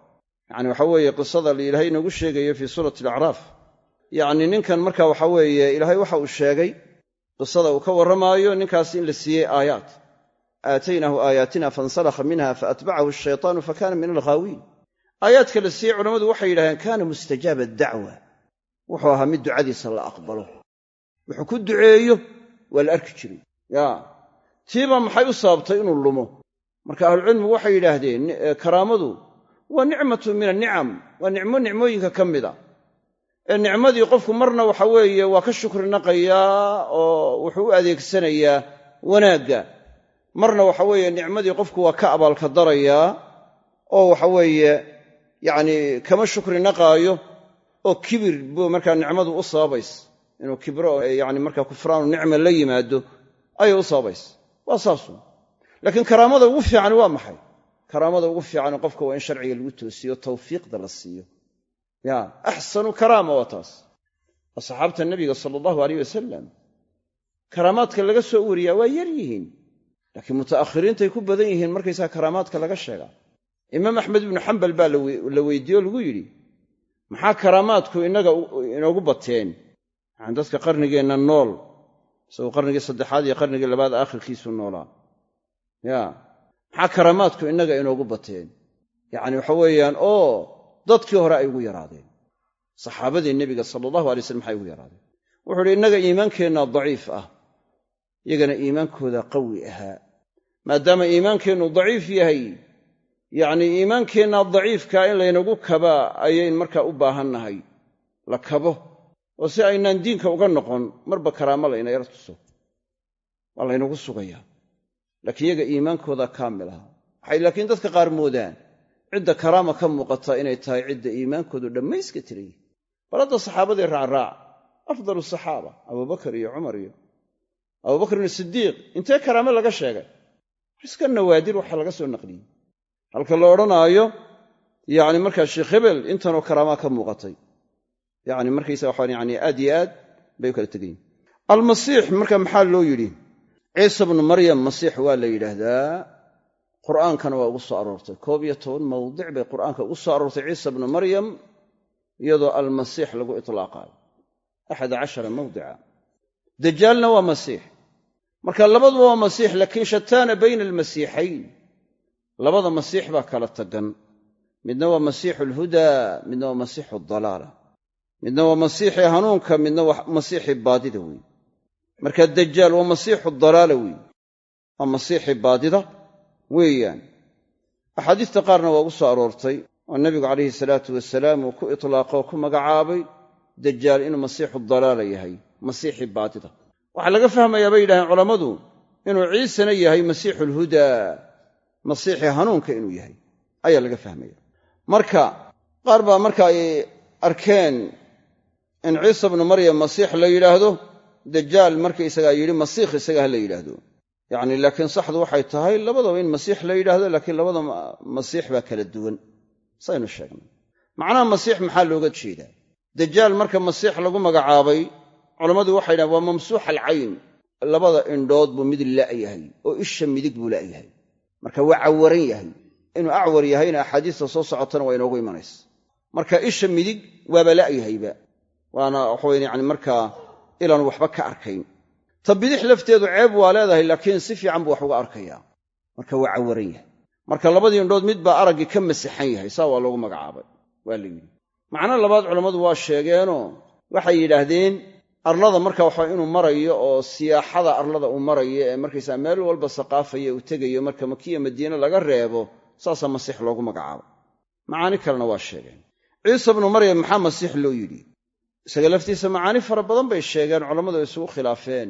Yacni waxa weeye qisada ilaahay inoogu sheegayo fii suurati alacraaf. Yacni ninkan marka waxa weeye ilaahay waxa uu sheegay qisada uu ka warramaayo ninkaas in la siiyey aayaat aataynaahu aayaatina fansalakha minha faatbacahu ashaytaanu fakana min alghaawiin aayaadka la siiyey culammadu waxay yidhahdeen kaana mustajaaba dacwa wuxuu ahaa mid ducadiisa la aqbalo. Wuxuu ku duceeyo waa la arki jiray. Ya tiibaa maxay u sababtay inuu lumo marka ahlucilmigu waxay yidhaahdeen karaamadu waa nicmatu min annicam waa nicmo nicmooyinka ka mida ee nicmadii qofku marna waxa weeye waa ka shukri naqayaa oo wuxuu u adeegsanayaa wanaagga. Marna waxa weeye nicmadii qofku waa ka abaalka darayaa oo waxa weeye yacni kama shukri naqaayo oo kibir buu markaa nicmadu u sababaysa inuu kibro yani markaa kufraanu nicma la yimaado ayay u sababaysa waa saasun laakiin karaamada ugu fiican waa maxay? Karaamada ugu fiican qofka waa in sharciga lagu toosiyo tawfiiqda la siiyo. Ya axsanu karaama waa taas. Asxaabta nabiga sala allahu aleyh wasalam karaamaadka laga soo wariyaa waa yar yihiin. Laakiin muta'akhiriintay ku badan yihiin markaysaa karaamaadka laga sheegaa imaam axmed ibnu xambal baa la weydiiye lagu yidhi maxaa karaamaadku innaga inoogu bateen? Yani dadka qarnigeenna nool. Isagoo qarnigii saddexaad iyo qarnigii labaad aakhirkiisuu noolaa ya. Maxaa karaamaadku innaga inoogu bateen? Yacni waxa weeyaan oo dadkii hore ay ugu yaraadeen. Saxaabadii nebiga sala allahu alay slam maxay ugu yaraadeen? Wuxuu uhi innaga iimaankeenna daciif ah. Iyagana iimaankooda qawi ahaa maadaama iimaankeennu daciif yahay yacnii iimaankeenna daciifkaa in laynagu kabaa ayayn markaa u baahannahay. La kabo. Oo si aynaan diinka uga noqon marba karaamo layna yar tuso. Waa laynagu sugayaa laakiin iyaga iimaankooda kaamil aha. Waxay laakiin dadka qaar moodaan. Cidda karaama ka muuqata inay tahay cidda iimaankoodu dhammayska tirayy bal hadda saxaabadii raacraac afdalu saxaaba abubakar iyo cumar iyo abubakrin sidiiq intee karaame laga sheegay? Iska nawaadir waxa laga soo naqliyey. Halka la odhanaayo yacni markaa sheekh hebel intanoo karaamaa ka muuqatay. Yacni markaysa waxaan yani aad yo aad bay u kala tegayiin almasiix marka maxaa loo yidhi ciisa bnu maryam masiix waa la yidhaahdaa. Qur'aankana waa ugu soo aroortay. Koob iyo toban mawdic bay qur'aanka ugu soo aroortay ciisa bnu maryam iyadoo almasiix lagu itlaaqaayo. Axad cashara mawdica. Dajaalna waa masiix. Marka labaduba waa masiix laakiin shataana bayna almasiixayn labada masiix baa kala tagan. Midna waa masiixu alhudaa midna waa masiixu adalaala midna waa masiixii hanuunka midna masiixii baadida weeye marka dajaal waa masiixu dalaala weeye waa masiixii baadida weeyaan. Axaadiista qaarna waa ugu soo aroortay oo nebigu calayhi salaatu wasalaam uu ku itlaaqo oo ku magacaabay dajaal inuu masiixu dalaala yahay masiixii baadida. Waxaa laga fahmayaa bay yidhahdeen culammadu inuu ciisena yahay masiixu alhudaa masiixii hanuunka inuu yahay ayaa laga fahmaya. Marka qaar baa marka ay arkeen in ciisa bnu maryam masiix la yidhaahdo dajaal markaysagaa yidhi masiikh isaga ha la yidhaahdo. Yacni laakiin saxdu waxay tahay labadaba in masiix la yidhaahdo laakiin labada masiix baa kala duwan. Saynu sheegnay. Macnaha masiix maxaa looga jeedaa? Dajaal marka masiix lagu magacaabay culammadu waxay dhahen waa mamsuux alcayn. Labada indhood buu mid la'yahay oo isha midig buu la'yahay marka waa cawaran yahay. Inuu acwar yahayna axaadiista soo socotana waa inoogu imanaysa. Marka isha midig waaba la'yahayba waana waxaweyn yani markaa ilaanu waxba ka arkayn. Ta bidix lafteedu ceeb waa leedahay laakiin si fiican buu wax uga arkayaa. Marka waa cawaran yahay. Marka labadii indhood mid baa araggii ka masixan yahay saa waa loogu magacaabay. Waa la yidhi. Macno labaad culammadu waa sheegeenoo waxay yidhaahdeen arlada marka waxa inuu marayo oo siyaaxada arlada uu marayo ee markaysaa meel walba saqaafaya uu tegayo marka makiya madiine laga reebo saasaa masiix loogu magacaabay. Macaani kalena waa sheegeen. Ciisa bnu maryam maxaa masiix loo yidhi isaga laftiisa macaani fara badan bay sheegeen culammadu isugu khilaafeen.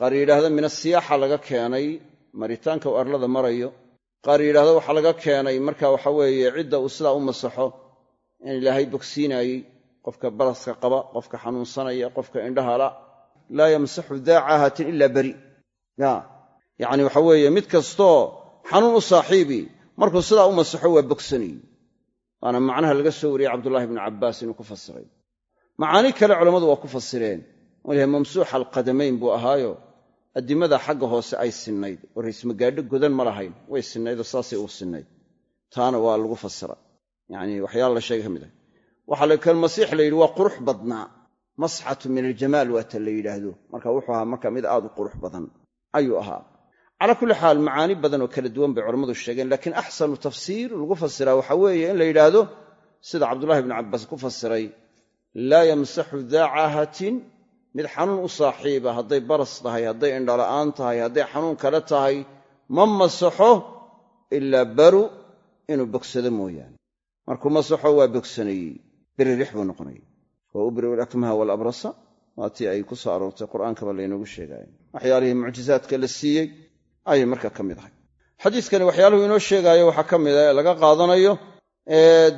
Qaar yidhaahda min asiyaaxa laga keenay maritaanka uu arlada marayo. Qaar yidhahda waxaa laga keenay marka waxa weeye cidda uu sidaa u masaxo in ilaahay bogsiinaayey qofka baraska qaba qofka xanuunsanaya qofka indhahala laa yamsaxu daa caahatin ila beri. Ya yacni waxa weeye mid kastoo xanuun u saaxiibi markuu sidaa u masaxo waa bogsanayey waana macnaha laga soo wariyey cabdullahi bnu cabbaas inuu ku fasiray macaani kale culammadu waa ku fasireen. Ilahay mamsuuxa alqadamayn buu ahaayo. Addimada xagga hoose ay sinnayd. Oo raysmagaadho godan ma lahayn. Way sinnaydoo saasay u sinnayd. Taana waa lagu fasira. Yacni waxyaala la sheegay ka mid ah. Waxaa kan masiix la yidhi waa qurux badnaa. Masxatu min aljamaal waata la yidhaahdo. Marka wuxuu ahaa marka mid aad u qurux badan ayuu ahaa. Calaa kulli xaal macaani badan oo kala duwan bay culammadu sheegeen laakiin axsanu tafsiir lagu fasiraa waxaa weeye in la yidhaahdo sida cabdullahi bnu cabbaas ku fasiray laa yamsaxu daa caahatin mid xanuun u saaxiiba hadday baras tahay hadday indhola'aan tahay hadday xanuun kale tahay ma masaxo ilaa baru inuu bogsado mooyaane. Markuu masaxo waa bogsanayey. Beririx buu noqonayay wa ubriu lakmaha walabrasa waa tii ay ku soo aroortay qur'aankaba laynoogu sheegaayo waxyaalihii mucjizaadka la siiyey ayay markaa ka mid ahay. Xadiiskani waxyaaluhu inoo sheegaayo waxaa ka mid a ee laga qaadanayo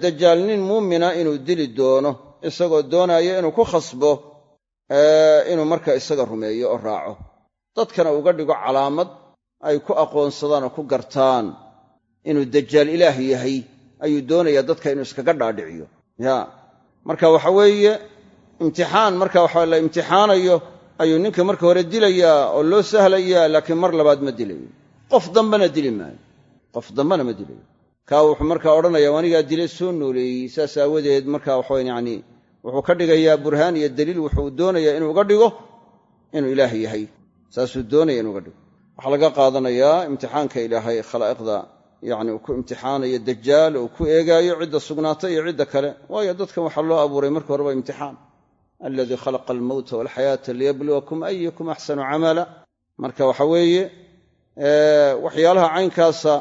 dajaal nin muumina inuu dili doono isagoo doonaya inuu ku khasbo inuu marka isaga rumeeyo oo raaco. Dadkana uga dhigo calaamad ay ku aqoonsadaan oo ku gartaan inuu dajaal ilaah yahay ayuu doonayaa dadka inuu iskaga dhaadhiciyo. Ya marka waxa weeye imtixaan marka waxa la imtixaanayo ayuu ninka marka hore dilayaa oo loo sahlayaa laakiin mar labaad ma dilayo. Qof dambena dili maayo. Qof dambena ma dilayo. Kaa wuxuu markaa odhanaya anigaa dile soo nooleeyey. Saas aawadeed marka waxawan yani wuxuu ka dhigayaa burhaan iyo daliil wuxuu doonayaa inuu uga dhigo inuu ilaah yahay. Saasuu doonaya inuga dhigo. Waxaa laga qaadanayaa imtixaanka ilaahay khalaa'iqda yacni uu ku imtixaanayo dajaal uu ku eegaayo cidda sugnaata iyo cidda kale. Waayo dadkan waxaa loo abuuray marka horeba imtixaan. Aladii khalaqa almowta walxayaata liyabluwakum ayukum axsanu camala. Marka waxa weeye waxyaalaha caynkaasa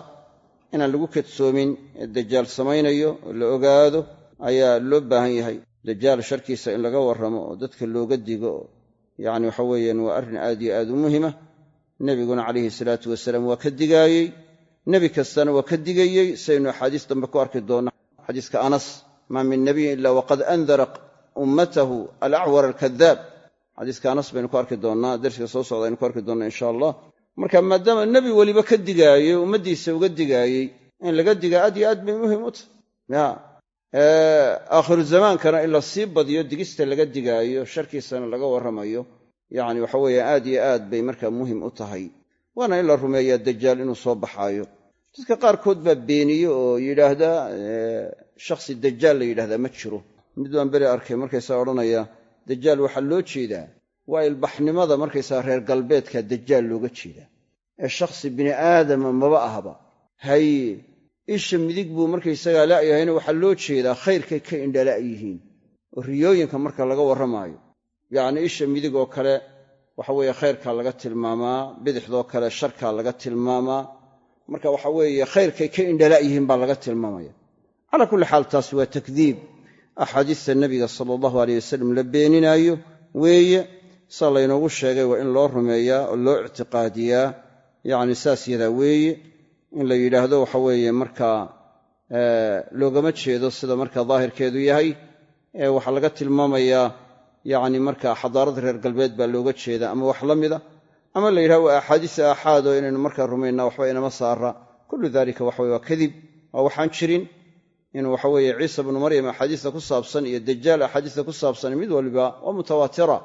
inaan lagu kadsoomin dajaal samaynayo la ogaado ayaa loo baahan yahay dajaal sharkiisa in laga warramo oo dadka looga digo oo yacni waxa weeyaan waa arrin aad iyo aad u muhima. Nebiguna calayhi salaatu wasalaam waa ka digaayey. Nebi kastana waa ka digayey. Saynu axaadiis dambe ku arki doonna xadiiska anas maa min nabiyin ila waqad andara ummatahu alacwar alkadaab xadiiska anas baynu ku arki doonnaa darsiga soo socda aynu ku arki doonna insha allah. Marka maadaama nebi weliba ka digaayey ummaddiisa uga digaayey in laga digaa aad iyo aad bay muhiim u tahy ya aakhiru zamaankana in la sii badiyo digista laga digaayo sharkiisana laga warramayo yacni waxa weeye aad iyo aad bay markaa muhiim u tahay. Waana in la rumeeyaa dajaal inuu soo baxaayo. Dadka qaarkood baa beeniye oo yidhaahda shakhsi dajaal la yidhahdaa ma jiro. Mid baan beri arkay markaysaa odhanaya dajaal waxaa loo jeedaa? Waa ilbaxnimada markaysaa reer galbeedka dajaal looga jeedaa. Ee shakhsi bini aadama maba ahba haye isha midig buu markaysagaa la'yahayna waxaa loo jeedaa khayrkay ka indhala' yihiin oo riyooyinka marka laga warramaayo yacni isha midig oo kale waxa weeye khayrkaa laga tilmaamaa bidixdoo kale sharkaa laga tilmaamaa. Marka waxa weeye khayrkay ka indhala' yihiin baa laga tilmaamaya. Calaa kulli xaal taasi waa takdiib. Axaadiista nebiga sala allahu aleyh wasalam la beeninaayo weeye saa laynoogu sheegay waa in loo rumeeyaa oo loo ictiqaadiyaa. Yacni saas yadaa weeye in la yidhaahdo waxa weeye markaa loogama jeedo sida marka daahirkeedu yahay. Ee waxaa laga tilmaamayaa yacni markaa xadaarada reer galbeed baa looga jeeda ama wax la mida ama la yidhahdo waa axaadiisa aaxaad oo inaynu markaa rumaynaa waxba inama saara kullu dalika waxa weye waa kadib waa waxaan jirin inuu waxa weeye ciisa bnu maryam axaadiista ku saabsan iyo dajaal axaadiista ku saabsan mid waliba waa mutawaatira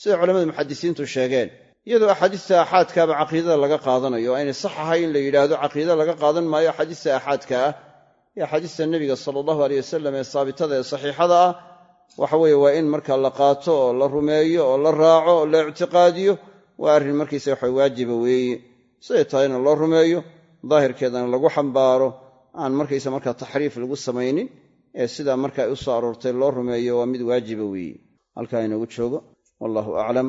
siday culamada muxadisiintu sheegeen iyadoo axaadiista aaxaadkaaba caqiidada laga qaadanayo aynay sax ahay in la yidhaahdo caqiida laga qaadan maayo axaadiista aaxaadka ah iyo axaadiista nebiga sala allahu aleyh wasalam ee saabitada ee saxiixada ah. Waxa weeye waa in marka la qaato oo la rumeeyo oo la raaco oo la ictiqaadiyo waa arrin markiisa waxa waajiba weeye. Siday tahayna loo rumeeyo daahirkeedana lagu xambaaro aan markaysa markaa taxriif lagu samaynin ee sidaa marka ay u soo aroortay loo rumeeyo waa mid waajiba weeye. Halkaa inoogu joogo wallahu aclam